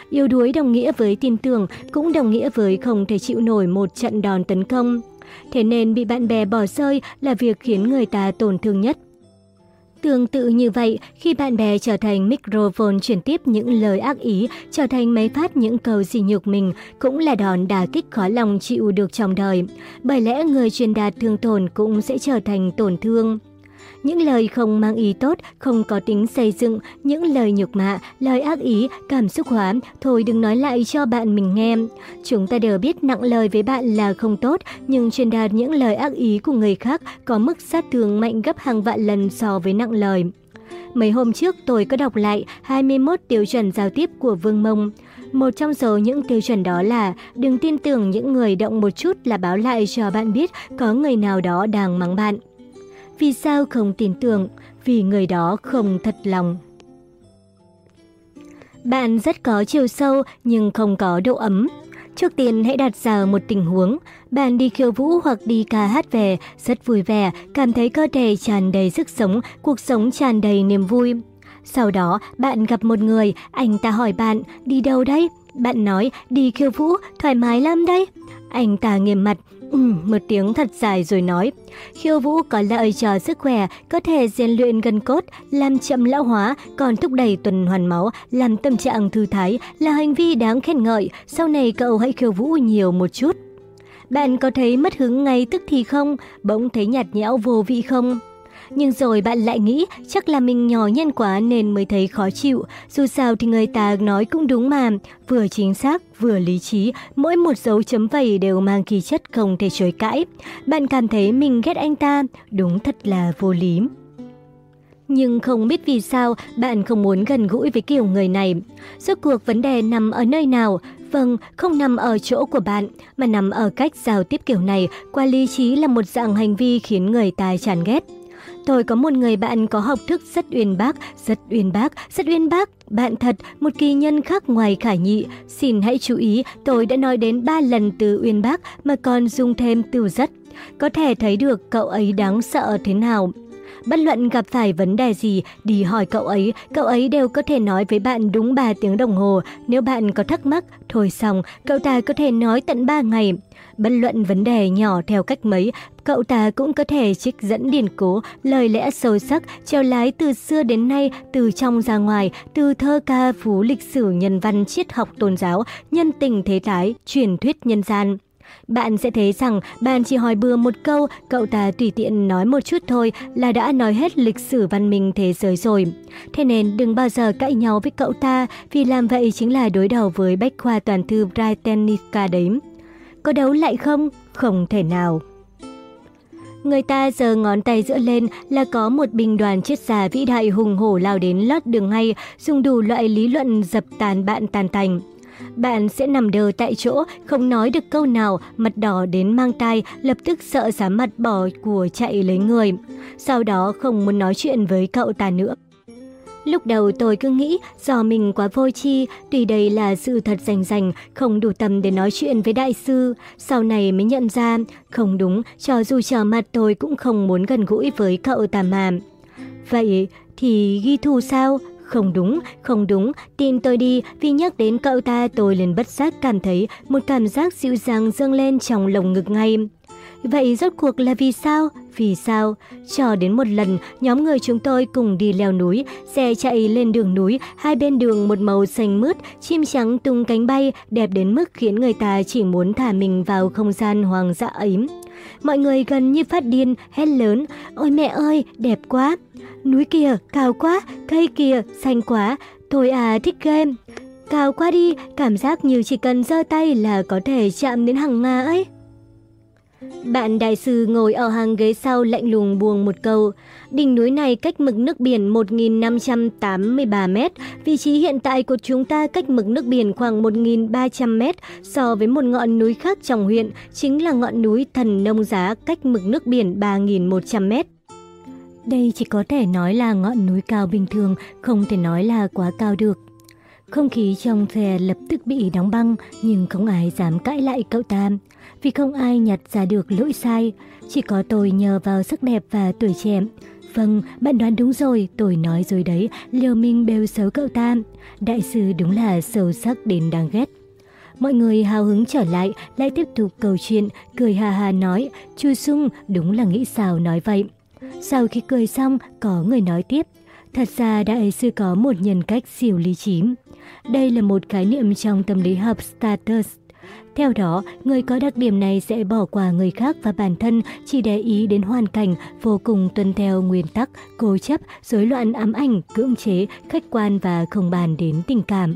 Yêu đuối đồng nghĩa với tin tưởng, cũng đồng nghĩa với không thể chịu nổi một trận đòn tấn công. Thế nên bị bạn bè bỏ rơi là việc khiến người ta tổn thương nhất. Tương tự như vậy, khi bạn bè trở thành microphone truyền tiếp những lời ác ý, trở thành máy phát những câu sỉ nhục mình, cũng là đòn đả kích khó lòng chịu được trong đời. Bởi lẽ người truyền đạt thương tổn cũng sẽ trở thành tổn thương. Những lời không mang ý tốt, không có tính xây dựng, những lời nhục mạ, lời ác ý, cảm xúc hóa, thôi đừng nói lại cho bạn mình nghe. Chúng ta đều biết nặng lời với bạn là không tốt, nhưng truyền đạt những lời ác ý của người khác có mức sát thương mạnh gấp hàng vạn lần so với nặng lời. Mấy hôm trước tôi có đọc lại 21 tiêu chuẩn giao tiếp của Vương Mông. Một trong số những tiêu chuẩn đó là đừng tin tưởng những người động một chút là báo lại cho bạn biết có người nào đó đang mắng bạn. Vì sao không tin tưởng? Vì người đó không thật lòng. Bạn rất có chiều sâu nhưng không có độ ấm. Trước tiên hãy đặt ra một tình huống. Bạn đi khiêu vũ hoặc đi ca hát về, rất vui vẻ, cảm thấy cơ thể tràn đầy sức sống, cuộc sống tràn đầy niềm vui. Sau đó, bạn gặp một người, anh ta hỏi bạn, đi đâu đấy? Bạn nói, đi khiêu vũ, thoải mái lắm đấy. Anh ta nghiêm mặt, Ừ, một tiếng thật dài rồi nói, khiêu vũ có lợi cho sức khỏe, có thể rèn luyện gân cốt, làm chậm lão hóa, còn thúc đẩy tuần hoàn máu, làm tâm trạng thư thái, là hành vi đáng khen ngợi, sau này cậu hãy khiêu vũ nhiều một chút. Bạn có thấy mất hứng ngay tức thì không? Bỗng thấy nhạt nhẽo vô vị không? Nhưng rồi bạn lại nghĩ chắc là mình nhỏ nhân quá nên mới thấy khó chịu. Dù sao thì người ta nói cũng đúng mà. Vừa chính xác, vừa lý trí, mỗi một dấu chấm vầy đều mang kỳ chất không thể chối cãi. Bạn cảm thấy mình ghét anh ta, đúng thật là vô lý. Nhưng không biết vì sao bạn không muốn gần gũi với kiểu người này. Rốt cuộc vấn đề nằm ở nơi nào? Vâng, không nằm ở chỗ của bạn, mà nằm ở cách giao tiếp kiểu này qua lý trí là một dạng hành vi khiến người ta chán ghét. Tôi có một người bạn có học thức rất uyên bác, rất uyên bác, rất uyên bác. Bạn thật, một kỳ nhân khác ngoài khả nhị. Xin hãy chú ý, tôi đã nói đến 3 lần từ uyên bác mà còn dùng thêm từ rất. Có thể thấy được cậu ấy đáng sợ thế nào. Bất luận gặp phải vấn đề gì, đi hỏi cậu ấy, cậu ấy đều có thể nói với bạn đúng 3 tiếng đồng hồ. Nếu bạn có thắc mắc, thôi xong, cậu ta có thể nói tận 3 ngày. Bất luận vấn đề nhỏ theo cách mấy, cậu ta cũng có thể trích dẫn điển cố, lời lẽ sâu sắc, treo lái từ xưa đến nay, từ trong ra ngoài, từ thơ ca phú lịch sử nhân văn triết học tôn giáo, nhân tình thế thái, truyền thuyết nhân gian. Bạn sẽ thấy rằng bạn chỉ hỏi bừa một câu, cậu ta tùy tiện nói một chút thôi là đã nói hết lịch sử văn minh thế giới rồi. Thế nên đừng bao giờ cãi nhau với cậu ta, vì làm vậy chính là đối đầu với bách khoa toàn thư Britannica đấy. Có đấu lại không? Không thể nào. Người ta giơ ngón tay giữa lên là có một binh đoàn triết gia vĩ đại hùng hổ lao đến lót đường ngay, dùng đủ loại lý luận dập tàn bạn tàn thành. Bạn sẽ nằm đờ tại chỗ, không nói được câu nào, mặt đỏ đến mang tai, lập tức sợ giá mặt bỏ của chạy lấy người. Sau đó không muốn nói chuyện với cậu ta nữa. Lúc đầu tôi cứ nghĩ do mình quá vô chi, tuy đây là sự thật rành rành, không đủ tầm để nói chuyện với đại sư. Sau này mới nhận ra, không đúng, cho dù trở mặt tôi cũng không muốn gần gũi với cậu ta mà. Vậy thì ghi thù sao? Không đúng, không đúng, tin tôi đi, vì nhắc đến cậu ta tôi liền bất giác cảm thấy một cảm giác dịu dàng dâng lên trong lồng ngực ngay. Vậy rốt cuộc là vì sao? Vì sao? Cho đến một lần, nhóm người chúng tôi cùng đi leo núi, xe chạy lên đường núi, hai bên đường một màu xanh mướt, chim trắng tung cánh bay, đẹp đến mức khiến người ta chỉ muốn thả mình vào không gian hoàng dã ấy. Mọi người gần như phát điên, hét lớn, ôi mẹ ơi, đẹp quá! Núi kia, cao quá, cây kia, xanh quá, tôi à thích game. Cao quá đi, cảm giác như chỉ cần giơ tay là có thể chạm đến hàng Nga ấy. Bạn đại sư ngồi ở hàng ghế sau lạnh lùng buông một câu. Đỉnh núi này cách mực nước biển 1.583 mét. Vị trí hiện tại của chúng ta cách mực nước biển khoảng 1.300 mét so với một ngọn núi khác trong huyện, chính là ngọn núi Thần Nông Giá cách mực nước biển 3.100 mét. Đây chỉ có thể nói là ngọn núi cao bình thường, không thể nói là quá cao được. Không khí trong xe lập tức bị đóng băng, nhưng không ai dám cãi lại cậu ta vì không ai nhặt ra được lỗi sai. Chỉ có tôi nhờ vào sắc đẹp và tuổi trẻ. Vâng, bạn đoán đúng rồi, tôi nói rồi đấy, liều minh bêu xấu cậu ta. Đại sư đúng là sâu sắc đến đáng ghét. Mọi người hào hứng trở lại, lại tiếp tục câu chuyện, cười hà hà nói, Chu Sung đúng là nghĩ sao nói vậy. Sau khi cười xong, có người nói tiếp, thật ra đại sư có một nhân cách siêu lý trí. Đây là một khái niệm trong tâm lý học status. Theo đó, người có đặc điểm này sẽ bỏ qua người khác và bản thân chỉ để ý đến hoàn cảnh, vô cùng tuân theo nguyên tắc, cố chấp, rối loạn ám ảnh, cưỡng chế, khách quan và không bàn đến tình cảm.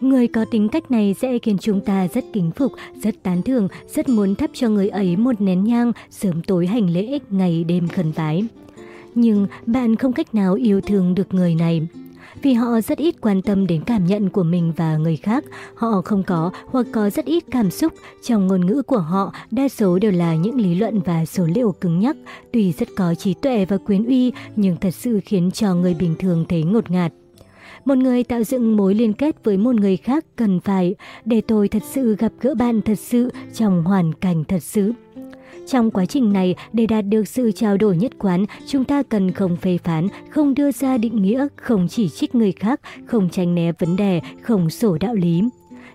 Người có tính cách này sẽ khiến chúng ta rất kính phục, rất tán thưởng, rất muốn thắp cho người ấy một nén nhang, sớm tối hành lễ, ngày đêm khẩn vái. Nhưng bạn không cách nào yêu thương được người này vì họ rất ít quan tâm đến cảm nhận của mình và người khác. Họ không có hoặc có rất ít cảm xúc. Trong ngôn ngữ của họ, đa số đều là những lý luận và số liệu cứng nhắc. Tuy rất có trí tuệ và quyến uy, nhưng thật sự khiến cho người bình thường thấy ngột ngạt. Một người tạo dựng mối liên kết với một người khác cần phải để tôi thật sự gặp gỡ bạn thật sự trong hoàn cảnh thật sự. Trong quá trình này, để đạt được sự trao đổi nhất quán, chúng ta cần không phê phán, không đưa ra định nghĩa, không chỉ trích người khác, không tránh né vấn đề, không sổ đạo lý.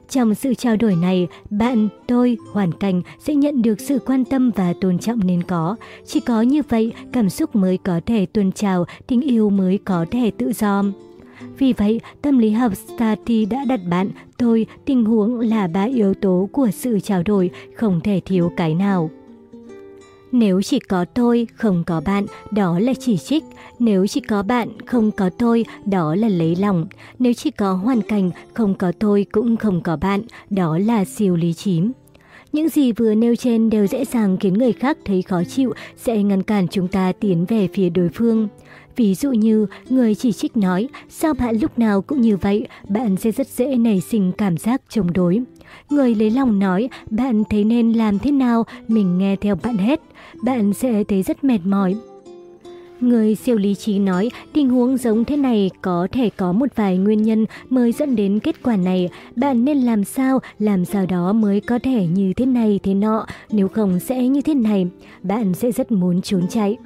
Trong sự trao đổi này, bạn, tôi, hoàn cảnh sẽ nhận được sự quan tâm và tôn trọng nên có. Chỉ có như vậy, cảm xúc mới có thể tuôn trào, tình yêu mới có thể tự do. Vì vậy, tâm lý học Stati đã đặt bạn, tôi, tình huống là ba yếu tố của sự trao đổi, không thể thiếu cái nào. Nếu chỉ có tôi, không có bạn, đó là chỉ trích. Nếu chỉ có bạn, không có tôi, đó là lấy lòng. Nếu chỉ có hoàn cảnh, không có tôi cũng không có bạn, đó là siêu lý trí. Những gì vừa nêu trên đều dễ dàng khiến người khác thấy khó chịu, sẽ ngăn cản chúng ta tiến về phía đối phương. Ví dụ như, người chỉ trích nói, sao bạn lúc nào cũng như vậy, bạn sẽ rất dễ nảy sinh cảm giác chống đối. Người lấy lòng nói, bạn thấy nên làm thế nào, mình nghe theo bạn hết. Bạn sẽ thấy rất mệt mỏi. Người siêu lý trí nói tình huống giống thế này có thể có một vài nguyên nhân mới dẫn đến kết quả này. Bạn nên làm sao, làm sao đó mới có thể như thế này thế nọ, nếu không sẽ như thế này. Bạn sẽ rất muốn trốn chạy.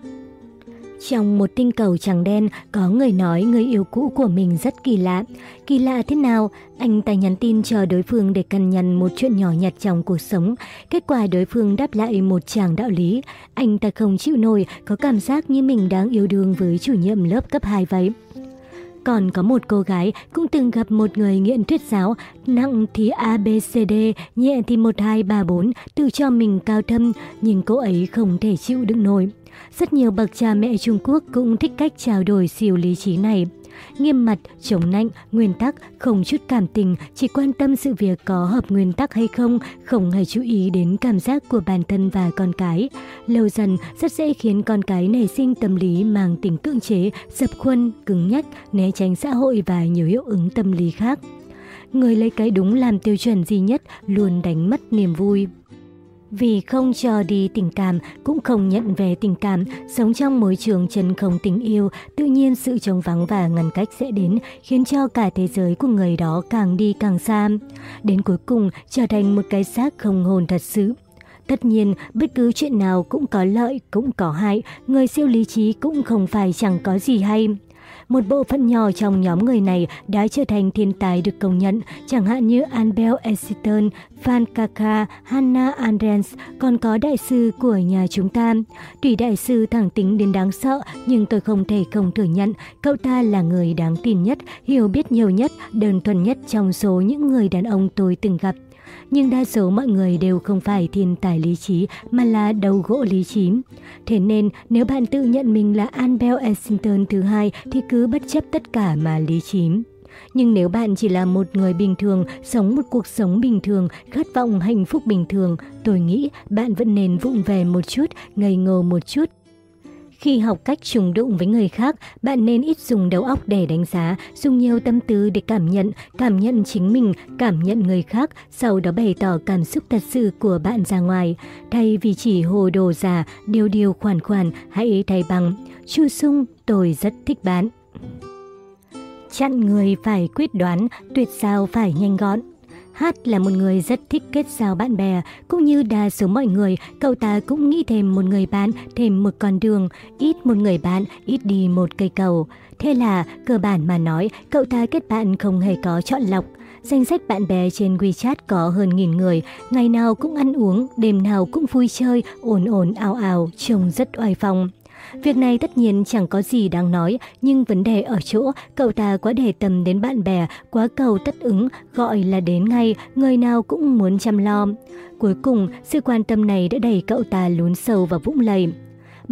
Trong một tinh cầu trắng đen, có người nói người yêu cũ của mình rất kỳ lạ. Kỳ lạ thế nào? Anh ta nhắn tin cho đối phương để căn nhằn một chuyện nhỏ nhặt trong cuộc sống. Kết quả đối phương đáp lại một chàng đạo lý. Anh ta không chịu nổi, có cảm giác như mình đang yêu đương với chủ nhiệm lớp cấp 2 vậy. Còn có một cô gái cũng từng gặp một người nghiện thuyết giáo, nặng thì ABCD, nhẹ thì 1234, tự cho mình cao thâm, nhưng cô ấy không thể chịu đựng nổi. Rất nhiều bậc cha mẹ Trung Quốc cũng thích cách trao đổi siêu lý trí này. Nghiêm mặt, chống nạnh, nguyên tắc, không chút cảm tình, chỉ quan tâm sự việc có hợp nguyên tắc hay không, không hề chú ý đến cảm giác của bản thân và con cái. Lâu dần, rất dễ khiến con cái nảy sinh tâm lý mang tính cưỡng chế, dập khuôn, cứng nhắc, né tránh xã hội và nhiều hiệu ứng tâm lý khác. người lấy cái đúng làm tiêu chuẩn duy nhất luôn đánh mất niềm vui. Vì không cho đi tình cảm, cũng không nhận về tình cảm, sống trong môi trường chân không tình yêu, tự nhiên sự trống vắng và ngăn cách sẽ đến, khiến cho cả thế giới của người đó càng đi càng xa. Đến cuối cùng trở thành một cái xác không hồn thật sự. Tất nhiên, bất cứ chuyện nào cũng có lợi, cũng có hại, người siêu lý trí cũng không phải chẳng có gì hay. Một bộ phận nhỏ trong nhóm người này đã trở thành thiên tài được công nhận, chẳng hạn như Albert Einstein, Van Kaka, Hannah Arendt, còn có đại sư của nhà chúng ta. Tuy đại sư thẳng tính đến đáng sợ, nhưng tôi không thể không thừa nhận cậu ta là người đáng tin nhất, hiểu biết nhiều nhất, đơn thuần nhất trong số những người đàn ông tôi từng gặp nhưng đa số mọi người đều không phải thiên tài lý trí mà là đầu gỗ lý trí. Thế nên nếu bạn tự nhận mình là Albert Einstein thứ hai thì cứ bất chấp tất cả mà lý trí. Nhưng nếu bạn chỉ là một người bình thường, sống một cuộc sống bình thường, khát vọng hạnh phúc bình thường, tôi nghĩ bạn vẫn nên vụng về một chút, ngây ngô một chút khi học cách trùng đụng với người khác, bạn nên ít dùng đầu óc để đánh giá, dùng nhiều tâm tư để cảm nhận, cảm nhận chính mình, cảm nhận người khác, sau đó bày tỏ cảm xúc thật sự của bạn ra ngoài. Thay vì chỉ hồ đồ giả, điều điều khoản khoản, hãy thay bằng. Chu Sung, tôi rất thích bạn. Chặn người phải quyết đoán, tuyệt sao phải nhanh gọn. Hát là một người rất thích kết giao bạn bè, cũng như đa số mọi người, cậu ta cũng nghĩ thêm một người bạn, thêm một con đường, ít một người bạn, ít đi một cây cầu. Thế là, cơ bản mà nói, cậu ta kết bạn không hề có chọn lọc. Danh sách bạn bè trên WeChat có hơn nghìn người, ngày nào cũng ăn uống, đêm nào cũng vui chơi, ồn ồn ào ào, trông rất oai phong. Việc này tất nhiên chẳng có gì đáng nói, nhưng vấn đề ở chỗ cậu ta quá để tâm đến bạn bè, quá cầu tất ứng, gọi là đến ngay, người nào cũng muốn chăm lo. Cuối cùng, sự quan tâm này đã đẩy cậu ta lún sâu vào vũng lầy.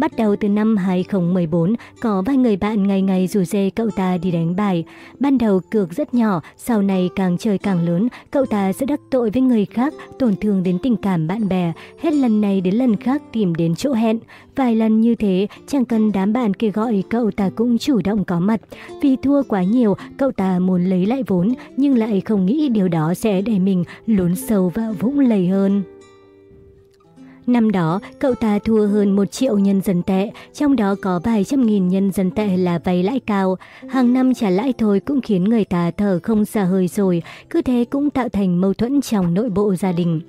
Bắt đầu từ năm 2014, có vài người bạn ngày ngày rủ dê cậu ta đi đánh bài. Ban đầu cược rất nhỏ, sau này càng chơi càng lớn, cậu ta sẽ đắc tội với người khác, tổn thương đến tình cảm bạn bè, hết lần này đến lần khác tìm đến chỗ hẹn. Vài lần như thế, chẳng cần đám bạn kêu gọi cậu ta cũng chủ động có mặt. Vì thua quá nhiều, cậu ta muốn lấy lại vốn, nhưng lại không nghĩ điều đó sẽ đẩy mình lún sâu vào vũng lầy hơn. Năm đó, cậu ta thua hơn 1 triệu nhân dân tệ, trong đó có vài trăm nghìn nhân dân tệ là vay lãi cao. Hàng năm trả lãi thôi cũng khiến người ta thở không xa hơi rồi, cứ thế cũng tạo thành mâu thuẫn trong nội bộ gia đình.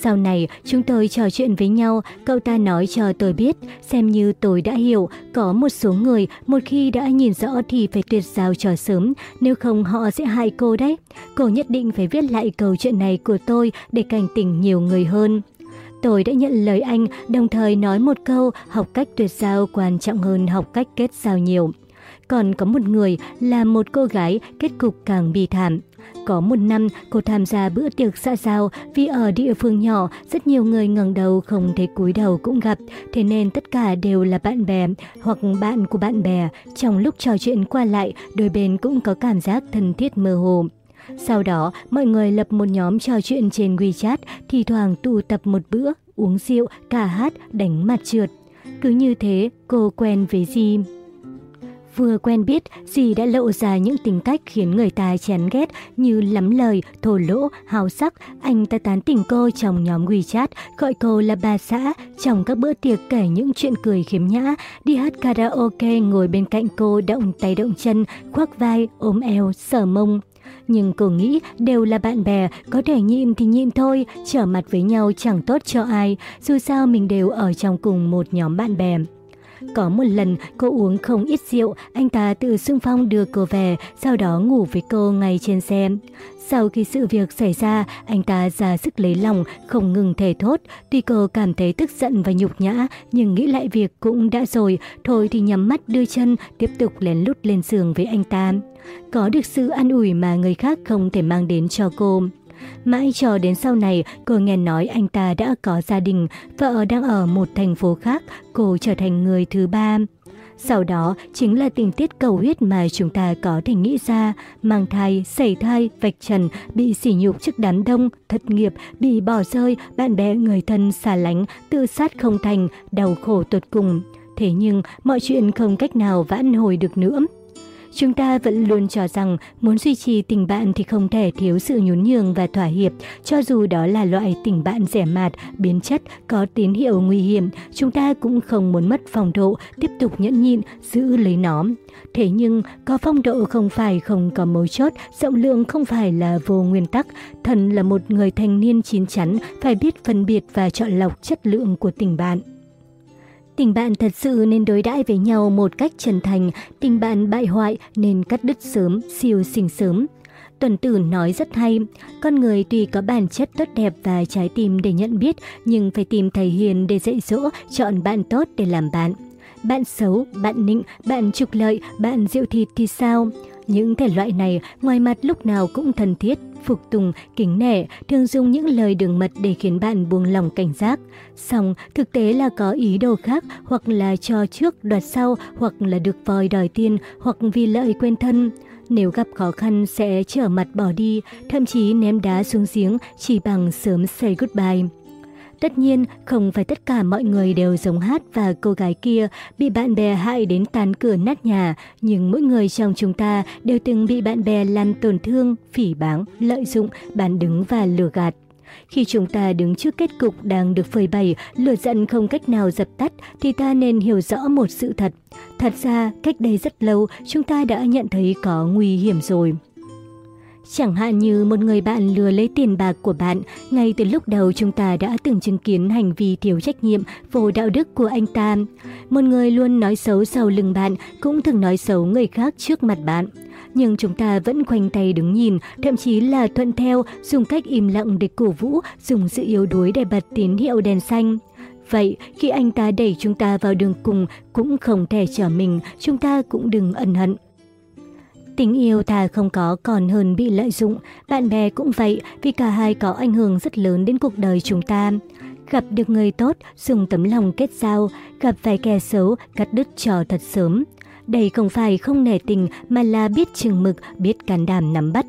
Sau này, chúng tôi trò chuyện với nhau, cậu ta nói cho tôi biết, xem như tôi đã hiểu, có một số người, một khi đã nhìn rõ thì phải tuyệt giao cho sớm, nếu không họ sẽ hại cô đấy. Cô nhất định phải viết lại câu chuyện này của tôi để cảnh tỉnh nhiều người hơn. Tôi đã nhận lời anh, đồng thời nói một câu học cách tuyệt giao quan trọng hơn học cách kết giao nhiều. Còn có một người là một cô gái kết cục càng bi thảm. Có một năm cô tham gia bữa tiệc xã giao vì ở địa phương nhỏ rất nhiều người ngẩng đầu không thể cúi đầu cũng gặp thế nên tất cả đều là bạn bè hoặc bạn của bạn bè. Trong lúc trò chuyện qua lại đôi bên cũng có cảm giác thân thiết mơ hồ. Sau đó, mọi người lập một nhóm trò chuyện trên WeChat, thì thoảng tụ tập một bữa, uống rượu, ca hát, đánh mặt trượt. Cứ như thế, cô quen với Di. Vừa quen biết, Di đã lộ ra những tính cách khiến người ta chán ghét như lắm lời, thổ lỗ, hào sắc. Anh ta tán tỉnh cô trong nhóm WeChat, gọi cô là bà xã, trong các bữa tiệc kể những chuyện cười khiếm nhã, đi hát karaoke ngồi bên cạnh cô động tay động chân, khoác vai, ôm eo, sờ mông. Nhưng cô nghĩ đều là bạn bè, có thể nhịn thì nhịn thôi, trở mặt với nhau chẳng tốt cho ai, dù sao mình đều ở trong cùng một nhóm bạn bè. Có một lần cô uống không ít rượu, anh ta tự xưng phong đưa cô về, sau đó ngủ với cô ngay trên xe. Sau khi sự việc xảy ra, anh ta ra sức lấy lòng, không ngừng thề thốt. Tuy cô cảm thấy tức giận và nhục nhã, nhưng nghĩ lại việc cũng đã rồi, thôi thì nhắm mắt đưa chân, tiếp tục lén lút lên giường với anh ta. Có được sự an ủi mà người khác không thể mang đến cho cô. Mãi cho đến sau này, cô nghe nói anh ta đã có gia đình, vợ đang ở một thành phố khác, cô trở thành người thứ ba. Sau đó chính là tình tiết cầu huyết mà chúng ta có thể nghĩ ra, mang thai, sẩy thai, vạch trần, bị sỉ nhục trước đám đông, thất nghiệp, bị bỏ rơi, bạn bè người thân xa lánh, tự sát không thành, đau khổ tột cùng. Thế nhưng mọi chuyện không cách nào vãn hồi được nữa. Chúng ta vẫn luôn cho rằng muốn duy trì tình bạn thì không thể thiếu sự nhún nhường và thỏa hiệp, cho dù đó là loại tình bạn rẻ mạt, biến chất, có tín hiệu nguy hiểm, chúng ta cũng không muốn mất phong độ, tiếp tục nhẫn nhịn, giữ lấy nó. Thế nhưng, có phong độ không phải không có mấu chốt, rộng lượng không phải là vô nguyên tắc. Thần là một người thanh niên chín chắn, phải biết phân biệt và chọn lọc chất lượng của tình bạn. Tình bạn thật sự nên đối đãi với nhau một cách chân thành, tình bạn bại hoại nên cắt đứt sớm, siêu sinh sớm. Tuần Tử nói rất hay, con người tuy có bản chất tốt đẹp và trái tim để nhận biết, nhưng phải tìm thầy hiền để dạy dỗ, chọn bạn tốt để làm bạn. Bạn xấu, bạn nịnh, bạn trục lợi, bạn rượu thịt thì sao? Những thể loại này ngoài mặt lúc nào cũng thân thiết, phục tùng, kính nể, thường dùng những lời đường mật để khiến bạn buông lòng cảnh giác. Xong, thực tế là có ý đồ khác, hoặc là cho trước đoạt sau, hoặc là được vòi đòi tiền, hoặc vì lợi quên thân. Nếu gặp khó khăn sẽ trở mặt bỏ đi, thậm chí ném đá xuống giếng chỉ bằng sớm say goodbye. Tất nhiên, không phải tất cả mọi người đều giống hát và cô gái kia bị bạn bè hại đến tàn cửa nát nhà, nhưng mỗi người trong chúng ta đều từng bị bạn bè làm tổn thương, phỉ báng, lợi dụng, bán đứng và lừa gạt. Khi chúng ta đứng trước kết cục đang được phơi bày, lửa giận không cách nào dập tắt, thì ta nên hiểu rõ một sự thật. Thật ra, cách đây rất lâu, chúng ta đã nhận thấy có nguy hiểm rồi. Chẳng hạn như một người bạn lừa lấy tiền bạc của bạn, ngay từ lúc đầu chúng ta đã từng chứng kiến hành vi thiếu trách nhiệm, vô đạo đức của anh ta. Một người luôn nói xấu sau lưng bạn, cũng thường nói xấu người khác trước mặt bạn. Nhưng chúng ta vẫn khoanh tay đứng nhìn, thậm chí là thuận theo, dùng cách im lặng để cổ vũ, dùng sự yếu đuối để bật tín hiệu đèn xanh. Vậy, khi anh ta đẩy chúng ta vào đường cùng, cũng không thể trở mình, chúng ta cũng đừng ẩn hận. Tình yêu thà không có còn hơn bị lợi dụng, bạn bè cũng vậy vì cả hai có ảnh hưởng rất lớn đến cuộc đời chúng ta. Gặp được người tốt, dùng tấm lòng kết giao, gặp phải kẻ xấu, cắt đứt trò thật sớm. Đây không phải không nể tình mà là biết chừng mực, biết can đảm nắm bắt.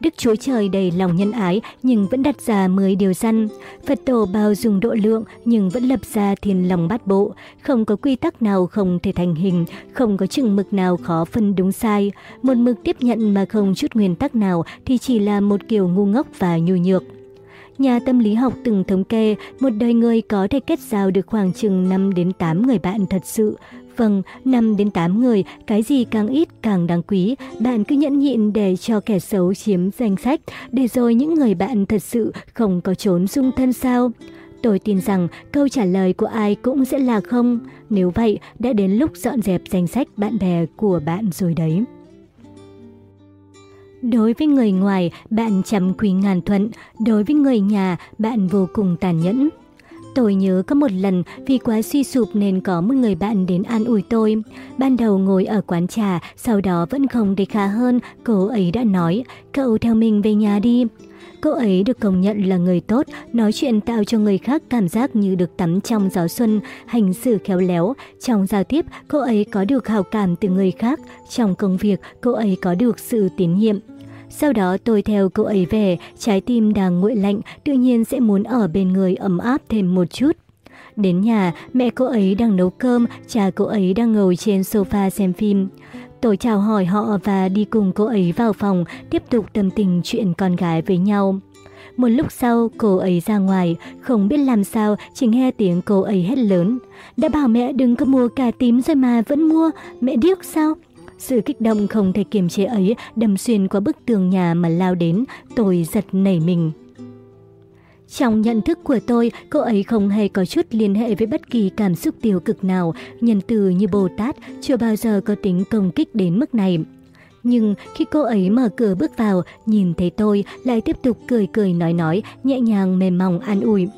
Đức Chúa Trời đầy lòng nhân ái nhưng vẫn đặt ra 10 điều răn. Phật tổ bao dung độ lượng nhưng vẫn lập ra thiên lòng bát bộ. Không có quy tắc nào không thể thành hình, không có chừng mực nào khó phân đúng sai. Một mực tiếp nhận mà không chút nguyên tắc nào thì chỉ là một kiểu ngu ngốc và nhu nhược. Nhà tâm lý học từng thống kê, một đời người có thể kết giao được khoảng chừng 5 đến 8 người bạn thật sự. Vâng, 5 đến 8 người, cái gì càng ít càng đáng quý, bạn cứ nhẫn nhịn để cho kẻ xấu chiếm danh sách, để rồi những người bạn thật sự không có trốn dung thân sao? Tôi tin rằng câu trả lời của ai cũng sẽ là không. Nếu vậy, đã đến lúc dọn dẹp danh sách bạn bè của bạn rồi đấy. Đối với người ngoài, bạn chăm quý ngàn thuận, đối với người nhà, bạn vô cùng tàn nhẫn. Tôi nhớ có một lần vì quá suy sụp nên có một người bạn đến an ủi tôi. Ban đầu ngồi ở quán trà, sau đó vẫn không để khá hơn, cô ấy đã nói, cậu theo mình về nhà đi. Cô ấy được công nhận là người tốt, nói chuyện tạo cho người khác cảm giác như được tắm trong gió xuân, hành xử khéo léo. Trong giao tiếp, cô ấy có được hào cảm từ người khác. Trong công việc, cô ấy có được sự tín nhiệm. Sau đó tôi theo cô ấy về, trái tim đang nguội lạnh, tự nhiên sẽ muốn ở bên người ấm áp thêm một chút. Đến nhà, mẹ cô ấy đang nấu cơm, cha cô ấy đang ngồi trên sofa xem phim. Tôi chào hỏi họ và đi cùng cô ấy vào phòng, tiếp tục tâm tình chuyện con gái với nhau. Một lúc sau, cô ấy ra ngoài, không biết làm sao, chỉ nghe tiếng cô ấy hét lớn. Đã bảo mẹ đừng có mua cà tím rồi mà vẫn mua, mẹ điếc sao? Sự kích động không thể kiềm chế ấy đâm xuyên qua bức tường nhà mà lao đến, tôi giật nảy mình. Trong nhận thức của tôi, cô ấy không hề có chút liên hệ với bất kỳ cảm xúc tiêu cực nào, nhân từ như Bồ Tát, chưa bao giờ có tính công kích đến mức này. Nhưng khi cô ấy mở cửa bước vào, nhìn thấy tôi, lại tiếp tục cười cười nói nói, nhẹ nhàng mềm mỏng an ủi.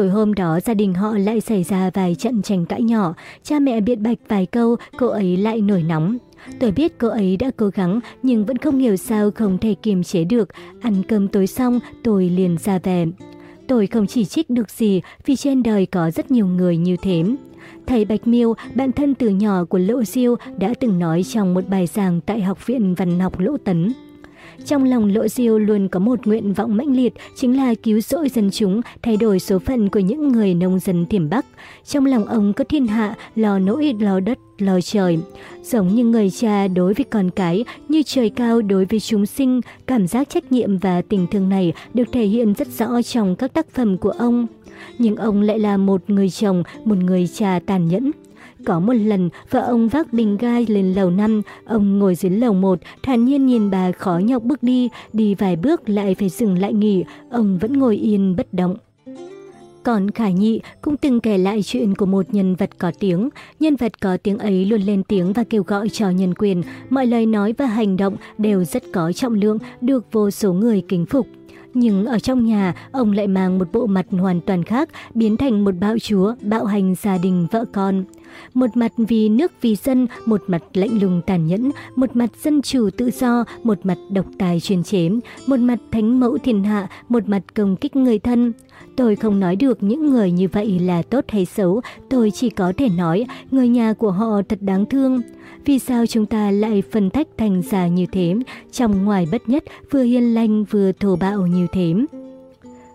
Tối hôm đó gia đình họ lại xảy ra vài trận tranh cãi nhỏ, cha mẹ biện bạch vài câu, cô ấy lại nổi nóng. Tôi biết cô ấy đã cố gắng nhưng vẫn không hiểu sao không thể kiềm chế được. Ăn cơm tối xong tôi liền ra về. Tôi không chỉ trích được gì vì trên đời có rất nhiều người như thế. Thầy Bạch Miêu, bạn thân từ nhỏ của Lỗ Diêu đã từng nói trong một bài giảng tại Học viện Văn học Lỗ Tấn. Trong lòng Lộ Diêu luôn có một nguyện vọng mãnh liệt, chính là cứu rỗi dân chúng, thay đổi số phận của những người nông dân tiềm Bắc. Trong lòng ông có thiên hạ, lo nỗi lo đất, lo trời. Giống như người cha đối với con cái, như trời cao đối với chúng sinh, cảm giác trách nhiệm và tình thương này được thể hiện rất rõ trong các tác phẩm của ông. Nhưng ông lại là một người chồng, một người cha tàn nhẫn. Có một lần, vợ ông vác bình gai lên lầu năm, ông ngồi dưới lầu một, thản nhiên nhìn bà khó nhọc bước đi, đi vài bước lại phải dừng lại nghỉ, ông vẫn ngồi yên bất động. Còn Khải Nhị cũng từng kể lại chuyện của một nhân vật có tiếng. Nhân vật có tiếng ấy luôn lên tiếng và kêu gọi cho nhân quyền. Mọi lời nói và hành động đều rất có trọng lượng, được vô số người kính phục. Nhưng ở trong nhà, ông lại mang một bộ mặt hoàn toàn khác, biến thành một bạo chúa, bạo hành gia đình vợ con. Một mặt vì nước vì dân, một mặt lạnh lùng tàn nhẫn, một mặt dân chủ tự do, một mặt độc tài chuyên chế, một mặt thánh mẫu thiên hạ, một mặt công kích người thân. Tôi không nói được những người như vậy là tốt hay xấu, tôi chỉ có thể nói người nhà của họ thật đáng thương. Vì sao chúng ta lại phân tách thành ra như thế, trong ngoài bất nhất, vừa hiền lành vừa thô bạo như thế?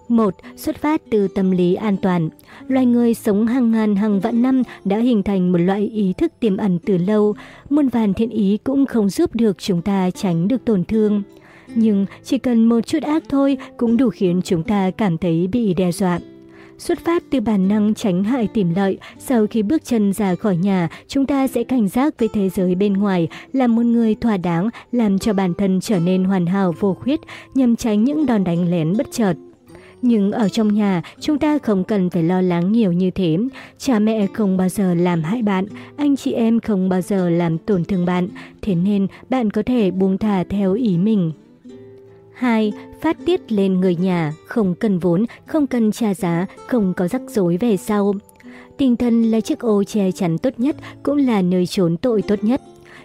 Một Xuất phát từ tâm lý an toàn. Loài người sống hàng ngàn hàng vạn năm đã hình thành một loại ý thức tiềm ẩn từ lâu. Muôn vàn thiện ý cũng không giúp được chúng ta tránh được tổn thương. Nhưng chỉ cần một chút ác thôi cũng đủ khiến chúng ta cảm thấy bị đe dọa. Xuất phát từ bản năng tránh hại tìm lợi, sau khi bước chân ra khỏi nhà, chúng ta sẽ cảnh giác với thế giới bên ngoài, làm một người thỏa đáng, làm cho bản thân trở nên hoàn hảo vô khuyết, nhằm tránh những đòn đánh lén bất chợt. Nhưng ở trong nhà, chúng ta không cần phải lo lắng nhiều như thế. Cha mẹ không bao giờ làm hại bạn, anh chị em không bao giờ làm tổn thương bạn, thế nên bạn có thể buông thả theo ý mình. 2. Phát tiết lên người nhà, không cần vốn, không cần trả giá, không có rắc rối về sau. Tinh thần là chiếc ô che chắn tốt nhất, cũng là nơi trốn tội tốt nhất.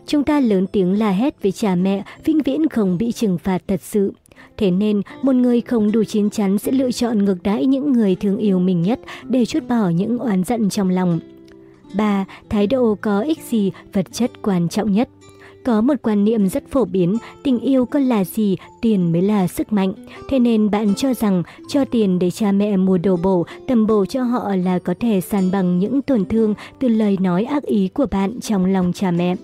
Chúng ta lớn tiếng la hét với cha mẹ, vĩnh viễn không bị trừng phạt thật sự. Thế nên, một người không đủ chín chắn sẽ lựa chọn ngược đãi những người thương yêu mình nhất để chút bỏ những oán giận trong lòng. 3. Thái độ có ích gì, vật chất quan trọng nhất. Có một quan niệm rất phổ biến, tình yêu có là gì, tiền mới là sức mạnh. Thế nên bạn cho rằng cho tiền để cha mẹ mua đồ bổ, tầm bổ cho họ là có thể san bằng những tổn thương từ lời nói ác ý của bạn trong lòng cha mẹ.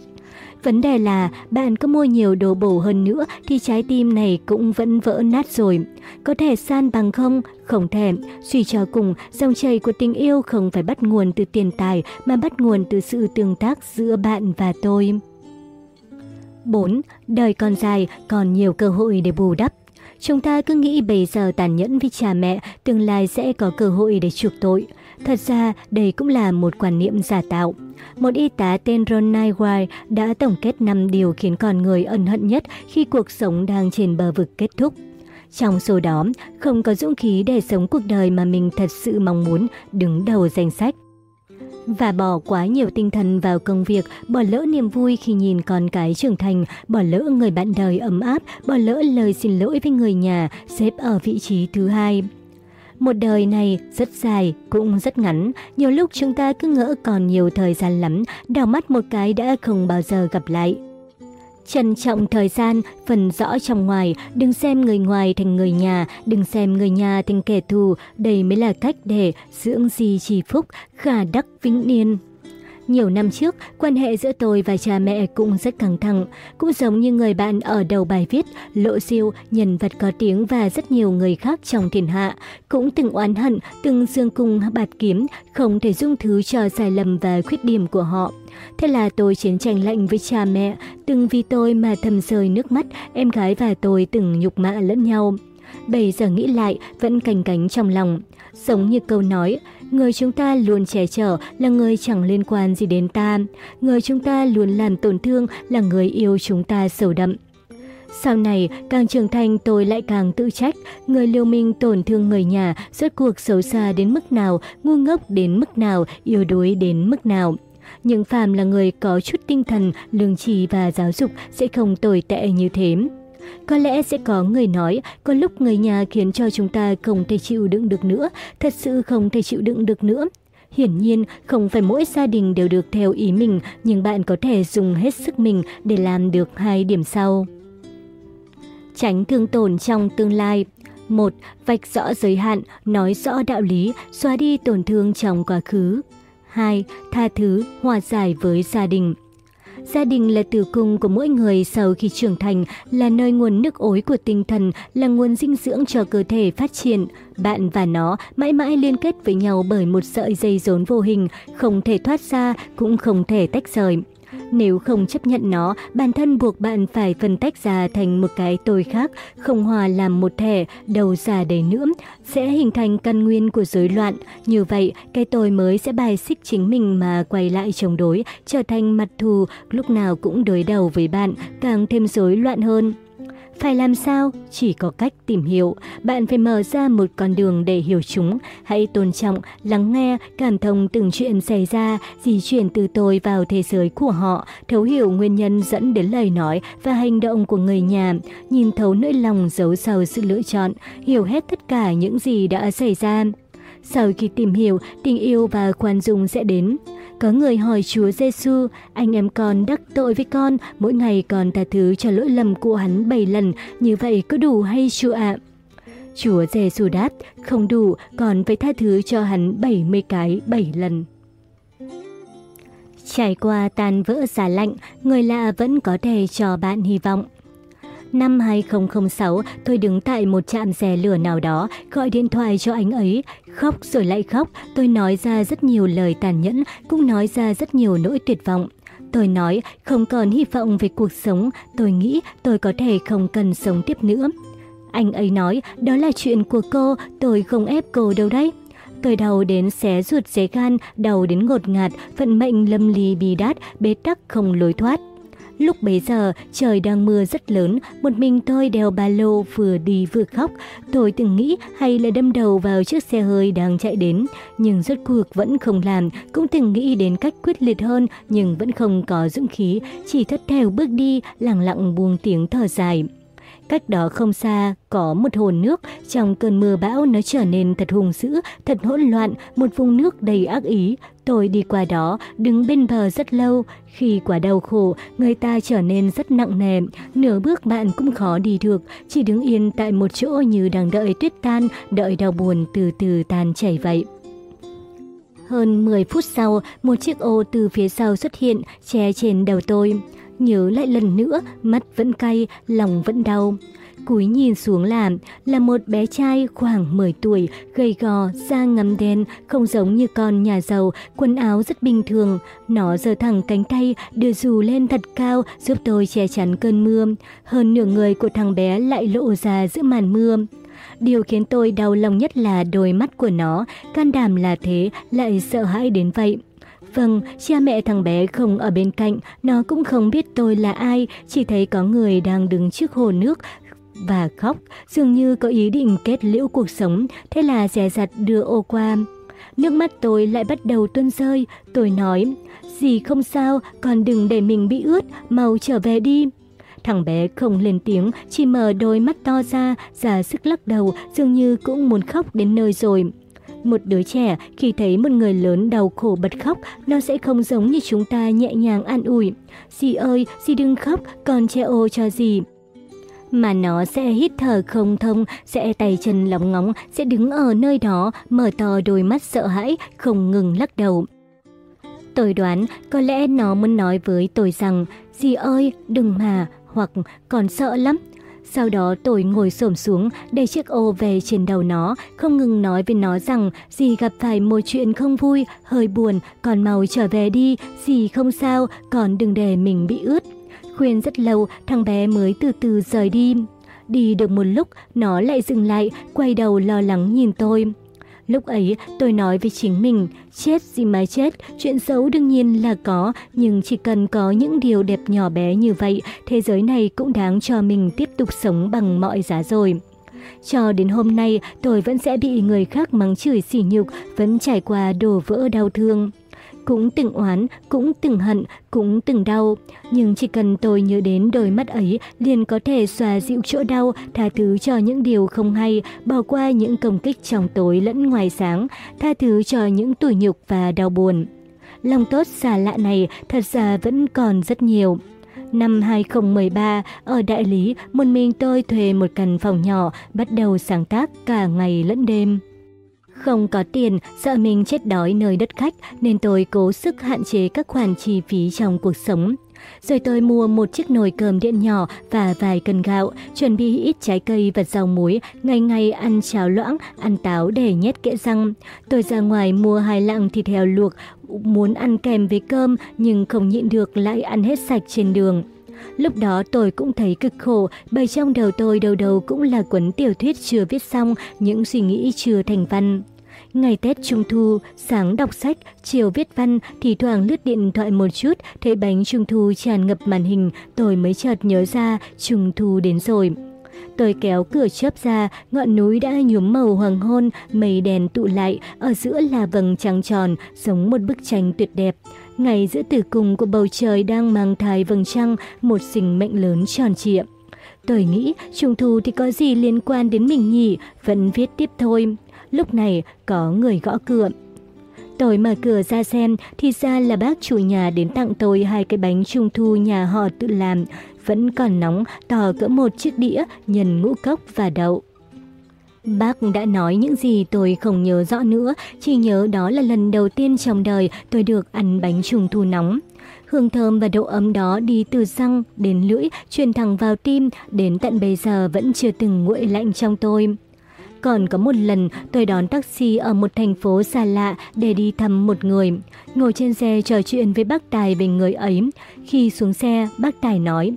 Vấn đề là bạn có mua nhiều đồ bổ hơn nữa thì trái tim này cũng vẫn vỡ nát rồi. Có thể san bằng không? Không thể. Suy cho cùng, dòng chảy của tình yêu không phải bắt nguồn từ tiền tài mà bắt nguồn từ sự tương tác giữa bạn và tôi. 4. Đời còn dài, còn nhiều cơ hội để bù đắp. Chúng ta cứ nghĩ bây giờ tàn nhẫn với cha mẹ, tương lai sẽ có cơ hội để chuộc tội. Thật ra, đây cũng là một quan niệm giả tạo. Một y tá tên Ron White đã tổng kết 5 điều khiến con người ân hận nhất khi cuộc sống đang trên bờ vực kết thúc. Trong số đó, không có dũng khí để sống cuộc đời mà mình thật sự mong muốn đứng đầu danh sách và bỏ quá nhiều tinh thần vào công việc, bỏ lỡ niềm vui khi nhìn con cái trưởng thành, bỏ lỡ người bạn đời ấm áp, bỏ lỡ lời xin lỗi với người nhà, xếp ở vị trí thứ hai. Một đời này rất dài, cũng rất ngắn, nhiều lúc chúng ta cứ ngỡ còn nhiều thời gian lắm, đào mắt một cái đã không bao giờ gặp lại. Trân trọng thời gian, phần rõ trong ngoài, đừng xem người ngoài thành người nhà, đừng xem người nhà thành kẻ thù, đây mới là cách để dưỡng gì trì phúc, khả đắc vĩnh niên. Nhiều năm trước, quan hệ giữa tôi và cha mẹ cũng rất căng thẳng. Cũng giống như người bạn ở đầu bài viết, Lộ Siêu, nhân vật có tiếng và rất nhiều người khác trong thiên hạ, cũng từng oán hận, từng dương cung bạt kiếm, không thể dung thứ cho sai lầm và khuyết điểm của họ. Thế là tôi chiến tranh lạnh với cha mẹ, từng vì tôi mà thầm rơi nước mắt, em gái và tôi từng nhục mạ lẫn nhau. Bây giờ nghĩ lại, vẫn cành cánh trong lòng. Giống như câu nói, người chúng ta luôn che chở là người chẳng liên quan gì đến ta. Người chúng ta luôn làm tổn thương là người yêu chúng ta sâu đậm. Sau này, càng trưởng thành tôi lại càng tự trách, người liêu mình tổn thương người nhà, rốt cuộc xấu xa đến mức nào, ngu ngốc đến mức nào, yếu đuối đến mức nào. Nhưng phàm là người có chút tinh thần, lương trì và giáo dục sẽ không tồi tệ như thế. Có lẽ sẽ có người nói, có lúc người nhà khiến cho chúng ta không thể chịu đựng được nữa, thật sự không thể chịu đựng được nữa. Hiển nhiên, không phải mỗi gia đình đều được theo ý mình, nhưng bạn có thể dùng hết sức mình để làm được hai điểm sau. tránh thương tổn trong tương lai. 1. Vạch rõ giới hạn, nói rõ đạo lý, xóa đi tổn thương trong quá khứ. 2. Tha thứ, hòa giải với gia đình. Gia đình là tử cung của mỗi người sau khi trưởng thành, là nơi nguồn nước ối của tinh thần, là nguồn dinh dưỡng cho cơ thể phát triển. Bạn và nó mãi mãi liên kết với nhau bởi một sợi dây rốn vô hình, không thể thoát ra, cũng không thể tách rời. Nếu không chấp nhận nó, bản thân buộc bạn phải phân tách ra thành một cái tôi khác, không hòa làm một thể, đầu già đầy nữa, sẽ hình thành căn nguyên của rối loạn. Như vậy, cái tôi mới sẽ bài xích chính mình mà quay lại chống đối, trở thành mặt thù, lúc nào cũng đối đầu với bạn, càng thêm rối loạn hơn. Phải làm sao? Chỉ có cách tìm hiểu. Bạn phải mở ra một con đường để hiểu chúng. Hãy tôn trọng, lắng nghe, cảm thông từng chuyện xảy ra, di chuyển từ tôi vào thế giới của họ, thấu hiểu nguyên nhân dẫn đến lời nói và hành động của người nhà, nhìn thấu nỗi lòng giấu sau sự lựa chọn, hiểu hết tất cả những gì đã xảy ra. Sau khi tìm hiểu, tình yêu và khoan dung sẽ đến. Có người hỏi Chúa Giêsu, anh em con đắc tội với con, mỗi ngày còn tha thứ cho lỗi lầm của hắn 7 lần, như vậy có đủ hay chưa ạ? Chúa Giêsu đáp, không đủ, còn phải tha thứ cho hắn 70 cái 7 lần. Trải qua tan vỡ giá lạnh, người lạ vẫn có thể cho bạn hy vọng. Năm 2006, tôi đứng tại một trạm xe lửa nào đó, gọi điện thoại cho anh ấy. Khóc rồi lại khóc, tôi nói ra rất nhiều lời tàn nhẫn, cũng nói ra rất nhiều nỗi tuyệt vọng. Tôi nói không còn hy vọng về cuộc sống, tôi nghĩ tôi có thể không cần sống tiếp nữa. Anh ấy nói đó là chuyện của cô, tôi không ép cô đâu đấy. Tôi đau đến xé ruột xé gan, đau đến ngột ngạt, vận mệnh lâm ly bi đát, bế tắc không lối thoát. Lúc bấy giờ, trời đang mưa rất lớn, một mình tôi đeo ba lô vừa đi vừa khóc. Tôi từng nghĩ hay là đâm đầu vào chiếc xe hơi đang chạy đến, nhưng rốt cuộc vẫn không làm, cũng từng nghĩ đến cách quyết liệt hơn nhưng vẫn không có dũng khí, chỉ thất theo bước đi, lặng lặng buông tiếng thở dài. Cách đó không xa, có một hồ nước, trong cơn mưa bão nó trở nên thật hùng dữ, thật hỗn loạn, một vùng nước đầy ác ý. Tôi đi qua đó, đứng bên bờ rất lâu. Khi quả đau khổ, người ta trở nên rất nặng nề, nửa bước bạn cũng khó đi được, chỉ đứng yên tại một chỗ như đang đợi tuyết tan, đợi đau buồn từ từ tan chảy vậy. Hơn 10 phút sau, một chiếc ô từ phía sau xuất hiện, che trên đầu tôi. Nhớ lại lần nữa, mắt vẫn cay, lòng vẫn đau. Cúi nhìn xuống làm, là một bé trai khoảng 10 tuổi, gầy gò, da ngắm đen, không giống như con nhà giàu, quần áo rất bình thường. Nó giơ thẳng cánh tay, đưa dù lên thật cao, giúp tôi che chắn cơn mưa. Hơn nửa người của thằng bé lại lộ ra giữa màn mưa. Điều khiến tôi đau lòng nhất là đôi mắt của nó, can đảm là thế, lại sợ hãi đến vậy. Vâng, cha mẹ thằng bé không ở bên cạnh, nó cũng không biết tôi là ai, chỉ thấy có người đang đứng trước hồ nước và khóc, dường như có ý định kết liễu cuộc sống, thế là dè dặt đưa ô qua. Nước mắt tôi lại bắt đầu tuôn rơi, tôi nói, gì không sao, còn đừng để mình bị ướt, mau trở về đi. Thằng bé không lên tiếng, chỉ mở đôi mắt to ra, ra sức lắc đầu, dường như cũng muốn khóc đến nơi rồi. Một đứa trẻ khi thấy một người lớn đau khổ bật khóc, nó sẽ không giống như chúng ta nhẹ nhàng an ủi. Dì ơi, dì đừng khóc, con che ô cho dì mà nó sẽ hít thở không thông, sẽ tay chân lóng ngóng, sẽ đứng ở nơi đó, mở to đôi mắt sợ hãi, không ngừng lắc đầu. Tôi đoán có lẽ nó muốn nói với tôi rằng, dì ơi, đừng mà, hoặc còn sợ lắm, sau đó tôi ngồi xổm xuống, để chiếc ô về trên đầu nó, không ngừng nói với nó rằng dì gặp phải một chuyện không vui, hơi buồn, còn mau trở về đi, dì không sao, còn đừng để mình bị ướt. Khuyên rất lâu, thằng bé mới từ từ rời đi. Đi được một lúc, nó lại dừng lại, quay đầu lo lắng nhìn tôi. Lúc ấy tôi nói với chính mình, chết gì mà chết, chuyện xấu đương nhiên là có, nhưng chỉ cần có những điều đẹp nhỏ bé như vậy, thế giới này cũng đáng cho mình tiếp tục sống bằng mọi giá rồi. Cho đến hôm nay, tôi vẫn sẽ bị người khác mắng chửi sỉ nhục, vẫn trải qua đổ vỡ đau thương cũng từng oán, cũng từng hận, cũng từng đau. Nhưng chỉ cần tôi nhớ đến đôi mắt ấy, liền có thể xòa dịu chỗ đau, tha thứ cho những điều không hay, bỏ qua những công kích trong tối lẫn ngoài sáng, tha thứ cho những tủi nhục và đau buồn. Lòng tốt xa lạ này thật ra vẫn còn rất nhiều. Năm 2013, ở đại lý, một mình tôi thuê một căn phòng nhỏ, bắt đầu sáng tác cả ngày lẫn đêm. Không có tiền, sợ mình chết đói nơi đất khách nên tôi cố sức hạn chế các khoản chi phí trong cuộc sống. Rồi tôi mua một chiếc nồi cơm điện nhỏ và vài cân gạo, chuẩn bị ít trái cây và rau muối, ngày ngày ăn cháo loãng, ăn táo để nhét kẽ răng. Tôi ra ngoài mua hai lạng thịt heo luộc, muốn ăn kèm với cơm nhưng không nhịn được lại ăn hết sạch trên đường. Lúc đó tôi cũng thấy cực khổ, bởi trong đầu tôi đầu đầu cũng là cuốn tiểu thuyết chưa viết xong, những suy nghĩ chưa thành văn. Ngày Tết Trung Thu, sáng đọc sách, chiều viết văn, thì thoảng lướt điện thoại một chút, thấy bánh Trung Thu tràn ngập màn hình, tôi mới chợt nhớ ra Trung Thu đến rồi. Tôi kéo cửa chớp ra, ngọn núi đã nhuốm màu hoàng hôn, mây đèn tụ lại, ở giữa là vầng trăng tròn, giống một bức tranh tuyệt đẹp. Ngày giữa tử cùng của bầu trời đang mang thai vầng trăng, một sinh mệnh lớn tròn trịa. Tôi nghĩ Trung Thu thì có gì liên quan đến mình nhỉ, vẫn viết tiếp thôi. Lúc này có người gõ cửa. Tôi mở cửa ra xem, thì ra là bác chủ nhà đến tặng tôi hai cái bánh trung thu nhà họ tự làm, vẫn còn nóng, to cỡ một chiếc đĩa, nhân ngũ cốc và đậu. Bác đã nói những gì tôi không nhớ rõ nữa, chỉ nhớ đó là lần đầu tiên trong đời tôi được ăn bánh trung thu nóng. Hương thơm và độ ấm đó đi từ răng đến lưỡi, truyền thẳng vào tim, đến tận bây giờ vẫn chưa từng nguội lạnh trong tôi. Còn có một lần tôi đón taxi ở một thành phố xa lạ để đi thăm một người. Ngồi trên xe trò chuyện với bác Tài về người ấy. Khi xuống xe, bác Tài nói,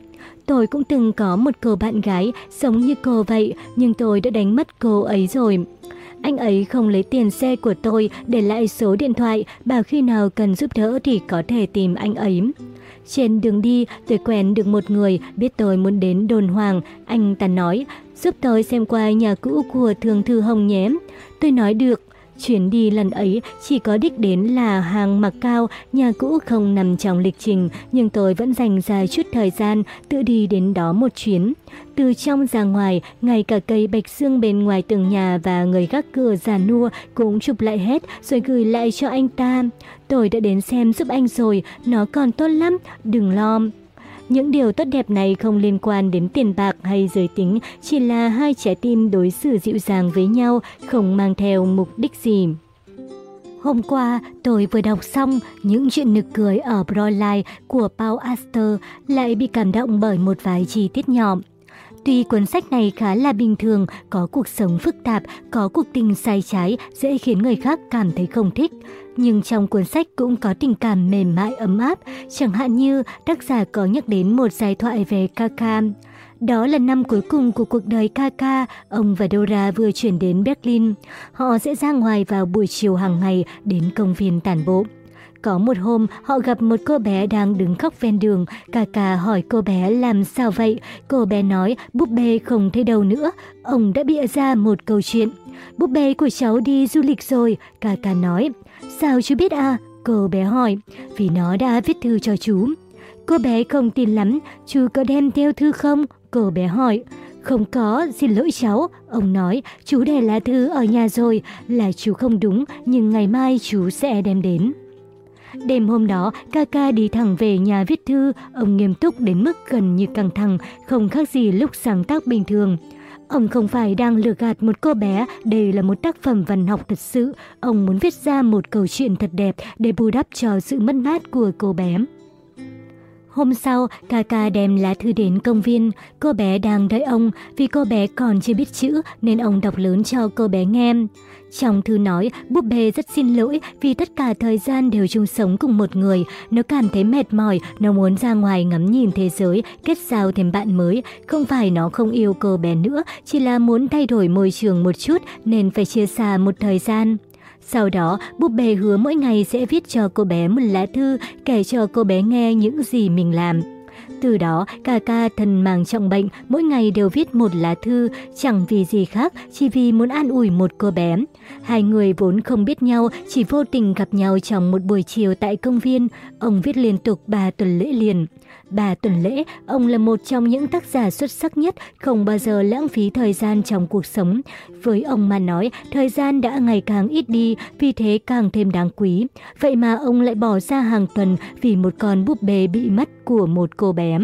Tôi cũng từng có một cô bạn gái giống như cô vậy, nhưng tôi đã đánh mất cô ấy rồi. Anh ấy không lấy tiền xe của tôi, để lại số điện thoại, bảo khi nào cần giúp đỡ thì có thể tìm anh ấy. Trên đường đi, tôi quen được một người biết tôi muốn đến đồn hoàng. Anh ta nói, giúp tôi xem qua nhà cũ của Thường Thư Hồng nhé. Tôi nói được. Chuyến đi lần ấy chỉ có đích đến là hàng mặc cao, nhà cũ không nằm trong lịch trình, nhưng tôi vẫn dành ra chút thời gian tự đi đến đó một chuyến. Từ trong ra ngoài, ngay cả cây bạch xương bên ngoài tường nhà và người gác cửa già nua cũng chụp lại hết rồi gửi lại cho anh ta. Tôi đã đến xem giúp anh rồi, nó còn tốt lắm, đừng lo. Những điều tốt đẹp này không liên quan đến tiền bạc hay giới tính, chỉ là hai trái tim đối xử dịu dàng với nhau, không mang theo mục đích gì. Hôm qua, tôi vừa đọc xong những chuyện nực cười ở Broadline của Paul Astor lại bị cảm động bởi một vài chi tiết nhỏ. Tuy cuốn sách này khá là bình thường, có cuộc sống phức tạp, có cuộc tình sai trái, dễ khiến người khác cảm thấy không thích. Nhưng trong cuốn sách cũng có tình cảm mềm mại ấm áp, chẳng hạn như tác giả có nhắc đến một giai thoại về Kaka. Đó là năm cuối cùng của cuộc đời Kaka, ông và Dora vừa chuyển đến Berlin. Họ sẽ ra ngoài vào buổi chiều hàng ngày đến công viên tản bộ. Có một hôm, họ gặp một cô bé đang đứng khóc ven đường. kaka hỏi cô bé làm sao vậy? Cô bé nói búp bê không thấy đâu nữa. Ông đã bịa ra một câu chuyện. Búp bê của cháu đi du lịch rồi. kaka nói. Sao chú biết à? Cô bé hỏi. Vì nó đã viết thư cho chú. Cô bé không tin lắm. Chú có đem theo thư không? Cô bé hỏi. Không có, xin lỗi cháu. Ông nói, chú để lá thư ở nhà rồi, là chú không đúng, nhưng ngày mai chú sẽ đem đến. Đêm hôm đó, Kaka đi thẳng về nhà viết thư, ông nghiêm túc đến mức gần như căng thẳng, không khác gì lúc sáng tác bình thường. Ông không phải đang lừa gạt một cô bé, đây là một tác phẩm văn học thật sự. Ông muốn viết ra một câu chuyện thật đẹp để bù đắp cho sự mất mát của cô bé. Hôm sau, Kaka đem lá thư đến công viên. Cô bé đang đợi ông, vì cô bé còn chưa biết chữ nên ông đọc lớn cho cô bé nghe. Trong thư nói, búp bê rất xin lỗi vì tất cả thời gian đều chung sống cùng một người. Nó cảm thấy mệt mỏi, nó muốn ra ngoài ngắm nhìn thế giới, kết giao thêm bạn mới. Không phải nó không yêu cô bé nữa, chỉ là muốn thay đổi môi trường một chút nên phải chia xa một thời gian. Sau đó, búp bê hứa mỗi ngày sẽ viết cho cô bé một lá thư, kể cho cô bé nghe những gì mình làm. Từ đó, ca ca thần màng trọng bệnh, mỗi ngày đều viết một lá thư, chẳng vì gì khác, chỉ vì muốn an ủi một cô bé. Hai người vốn không biết nhau, chỉ vô tình gặp nhau trong một buổi chiều tại công viên. Ông viết liên tục ba tuần lễ liền. Bà Tuần Lễ, ông là một trong những tác giả xuất sắc nhất, không bao giờ lãng phí thời gian trong cuộc sống. Với ông mà nói, thời gian đã ngày càng ít đi, vì thế càng thêm đáng quý. Vậy mà ông lại bỏ ra hàng tuần vì một con búp bê bị mất của một cô bé.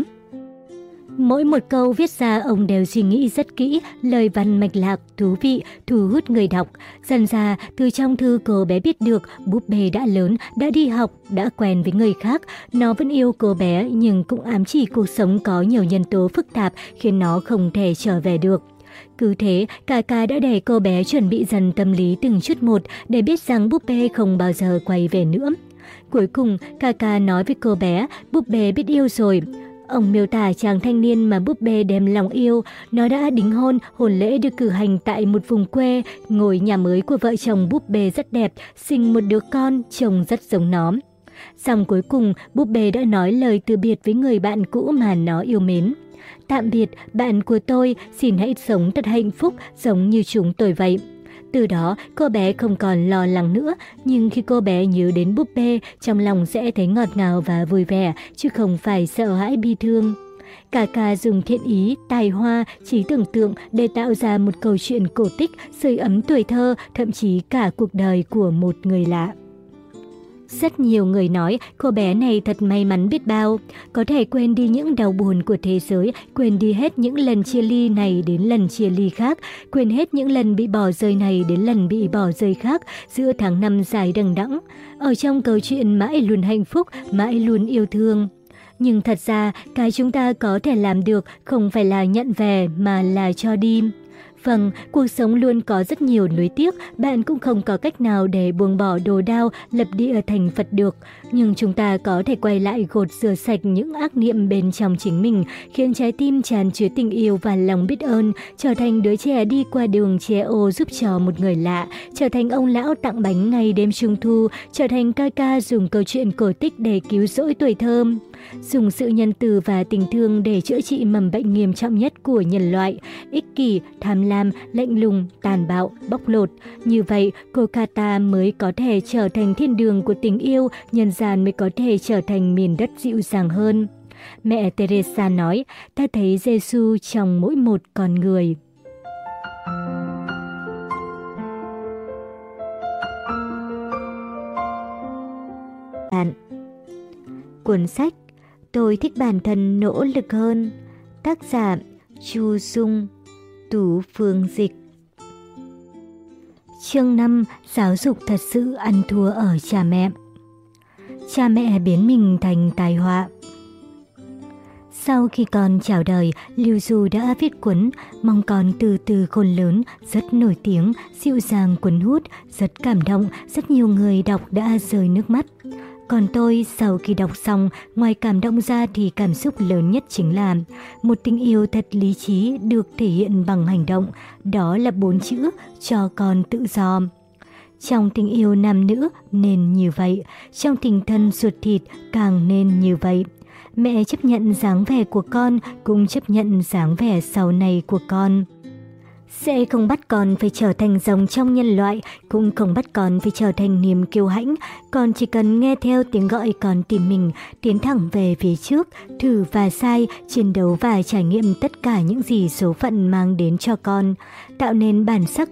Mỗi một câu viết ra ông đều suy nghĩ rất kỹ, lời văn mạch lạc, thú vị, thu hút người đọc. Dần ra, từ trong thư cô bé biết được búp bê đã lớn, đã đi học, đã quen với người khác. Nó vẫn yêu cô bé nhưng cũng ám chỉ cuộc sống có nhiều nhân tố phức tạp khiến nó không thể trở về được. Cứ thế, ca ca đã để cô bé chuẩn bị dần tâm lý từng chút một để biết rằng búp bê không bao giờ quay về nữa. Cuối cùng, ca ca nói với cô bé, búp bê biết yêu rồi. Ông miêu tả chàng thanh niên mà búp bê đem lòng yêu, nó đã đính hôn, hôn lễ được cử hành tại một vùng quê, ngôi nhà mới của vợ chồng búp bê rất đẹp, sinh một đứa con, trông rất giống nó. Xong cuối cùng, búp bê đã nói lời từ biệt với người bạn cũ mà nó yêu mến. Tạm biệt, bạn của tôi, xin hãy sống thật hạnh phúc giống như chúng tôi vậy. Từ đó, cô bé không còn lo lắng nữa, nhưng khi cô bé nhớ đến búp bê, trong lòng sẽ thấy ngọt ngào và vui vẻ, chứ không phải sợ hãi bi thương. Cả ca dùng thiện ý, tài hoa, trí tưởng tượng để tạo ra một câu chuyện cổ tích, sưởi ấm tuổi thơ, thậm chí cả cuộc đời của một người lạ. Rất nhiều người nói cô bé này thật may mắn biết bao, có thể quên đi những đau buồn của thế giới, quên đi hết những lần chia ly này đến lần chia ly khác, quên hết những lần bị bỏ rơi này đến lần bị bỏ rơi khác giữa tháng năm dài đằng đẵng. Ở trong câu chuyện mãi luôn hạnh phúc, mãi luôn yêu thương. Nhưng thật ra, cái chúng ta có thể làm được không phải là nhận về mà là cho đi. Vâng, cuộc sống luôn có rất nhiều nuối tiếc, bạn cũng không có cách nào để buông bỏ đồ đao, lập địa thành Phật được. Nhưng chúng ta có thể quay lại gột rửa sạch những ác niệm bên trong chính mình, khiến trái tim tràn chứa tình yêu và lòng biết ơn, trở thành đứa trẻ đi qua đường che ô giúp cho một người lạ, trở thành ông lão tặng bánh ngày đêm trung thu, trở thành ca ca dùng câu chuyện cổ tích để cứu rỗi tuổi thơm dùng sự nhân từ và tình thương để chữa trị mầm bệnh nghiêm trọng nhất của nhân loại, ích kỷ, tham lam, lạnh lùng, tàn bạo, bóc lột. Như vậy, Kolkata mới có thể trở thành thiên đường của tình yêu, nhân gian mới có thể trở thành miền đất dịu dàng hơn. Mẹ Teresa nói, ta thấy Giêsu trong mỗi một con người. Bạn Cuốn sách Tôi thích bản thân nỗ lực hơn. Tác giả Chu Dung Tú Phương Dịch Chương 5 Giáo dục thật sự ăn thua ở cha mẹ Cha mẹ biến mình thành tai họa Sau khi con chào đời, Lưu Du đã viết cuốn Mong con từ từ khôn lớn, rất nổi tiếng, dịu dàng cuốn hút, rất cảm động, rất nhiều người đọc đã rơi nước mắt. Còn tôi, sau khi đọc xong, ngoài cảm động ra thì cảm xúc lớn nhất chính là một tình yêu thật lý trí được thể hiện bằng hành động, đó là bốn chữ cho con tự do. Trong tình yêu nam nữ nên như vậy, trong tình thân ruột thịt càng nên như vậy. Mẹ chấp nhận dáng vẻ của con, cũng chấp nhận dáng vẻ sau này của con. Sẽ không bắt con phải trở thành dòng trong nhân loại, cũng không bắt con phải trở thành niềm kiêu hãnh. Con chỉ cần nghe theo tiếng gọi con tìm mình, tiến thẳng về phía trước, thử và sai, chiến đấu và trải nghiệm tất cả những gì số phận mang đến cho con, tạo nên bản sắc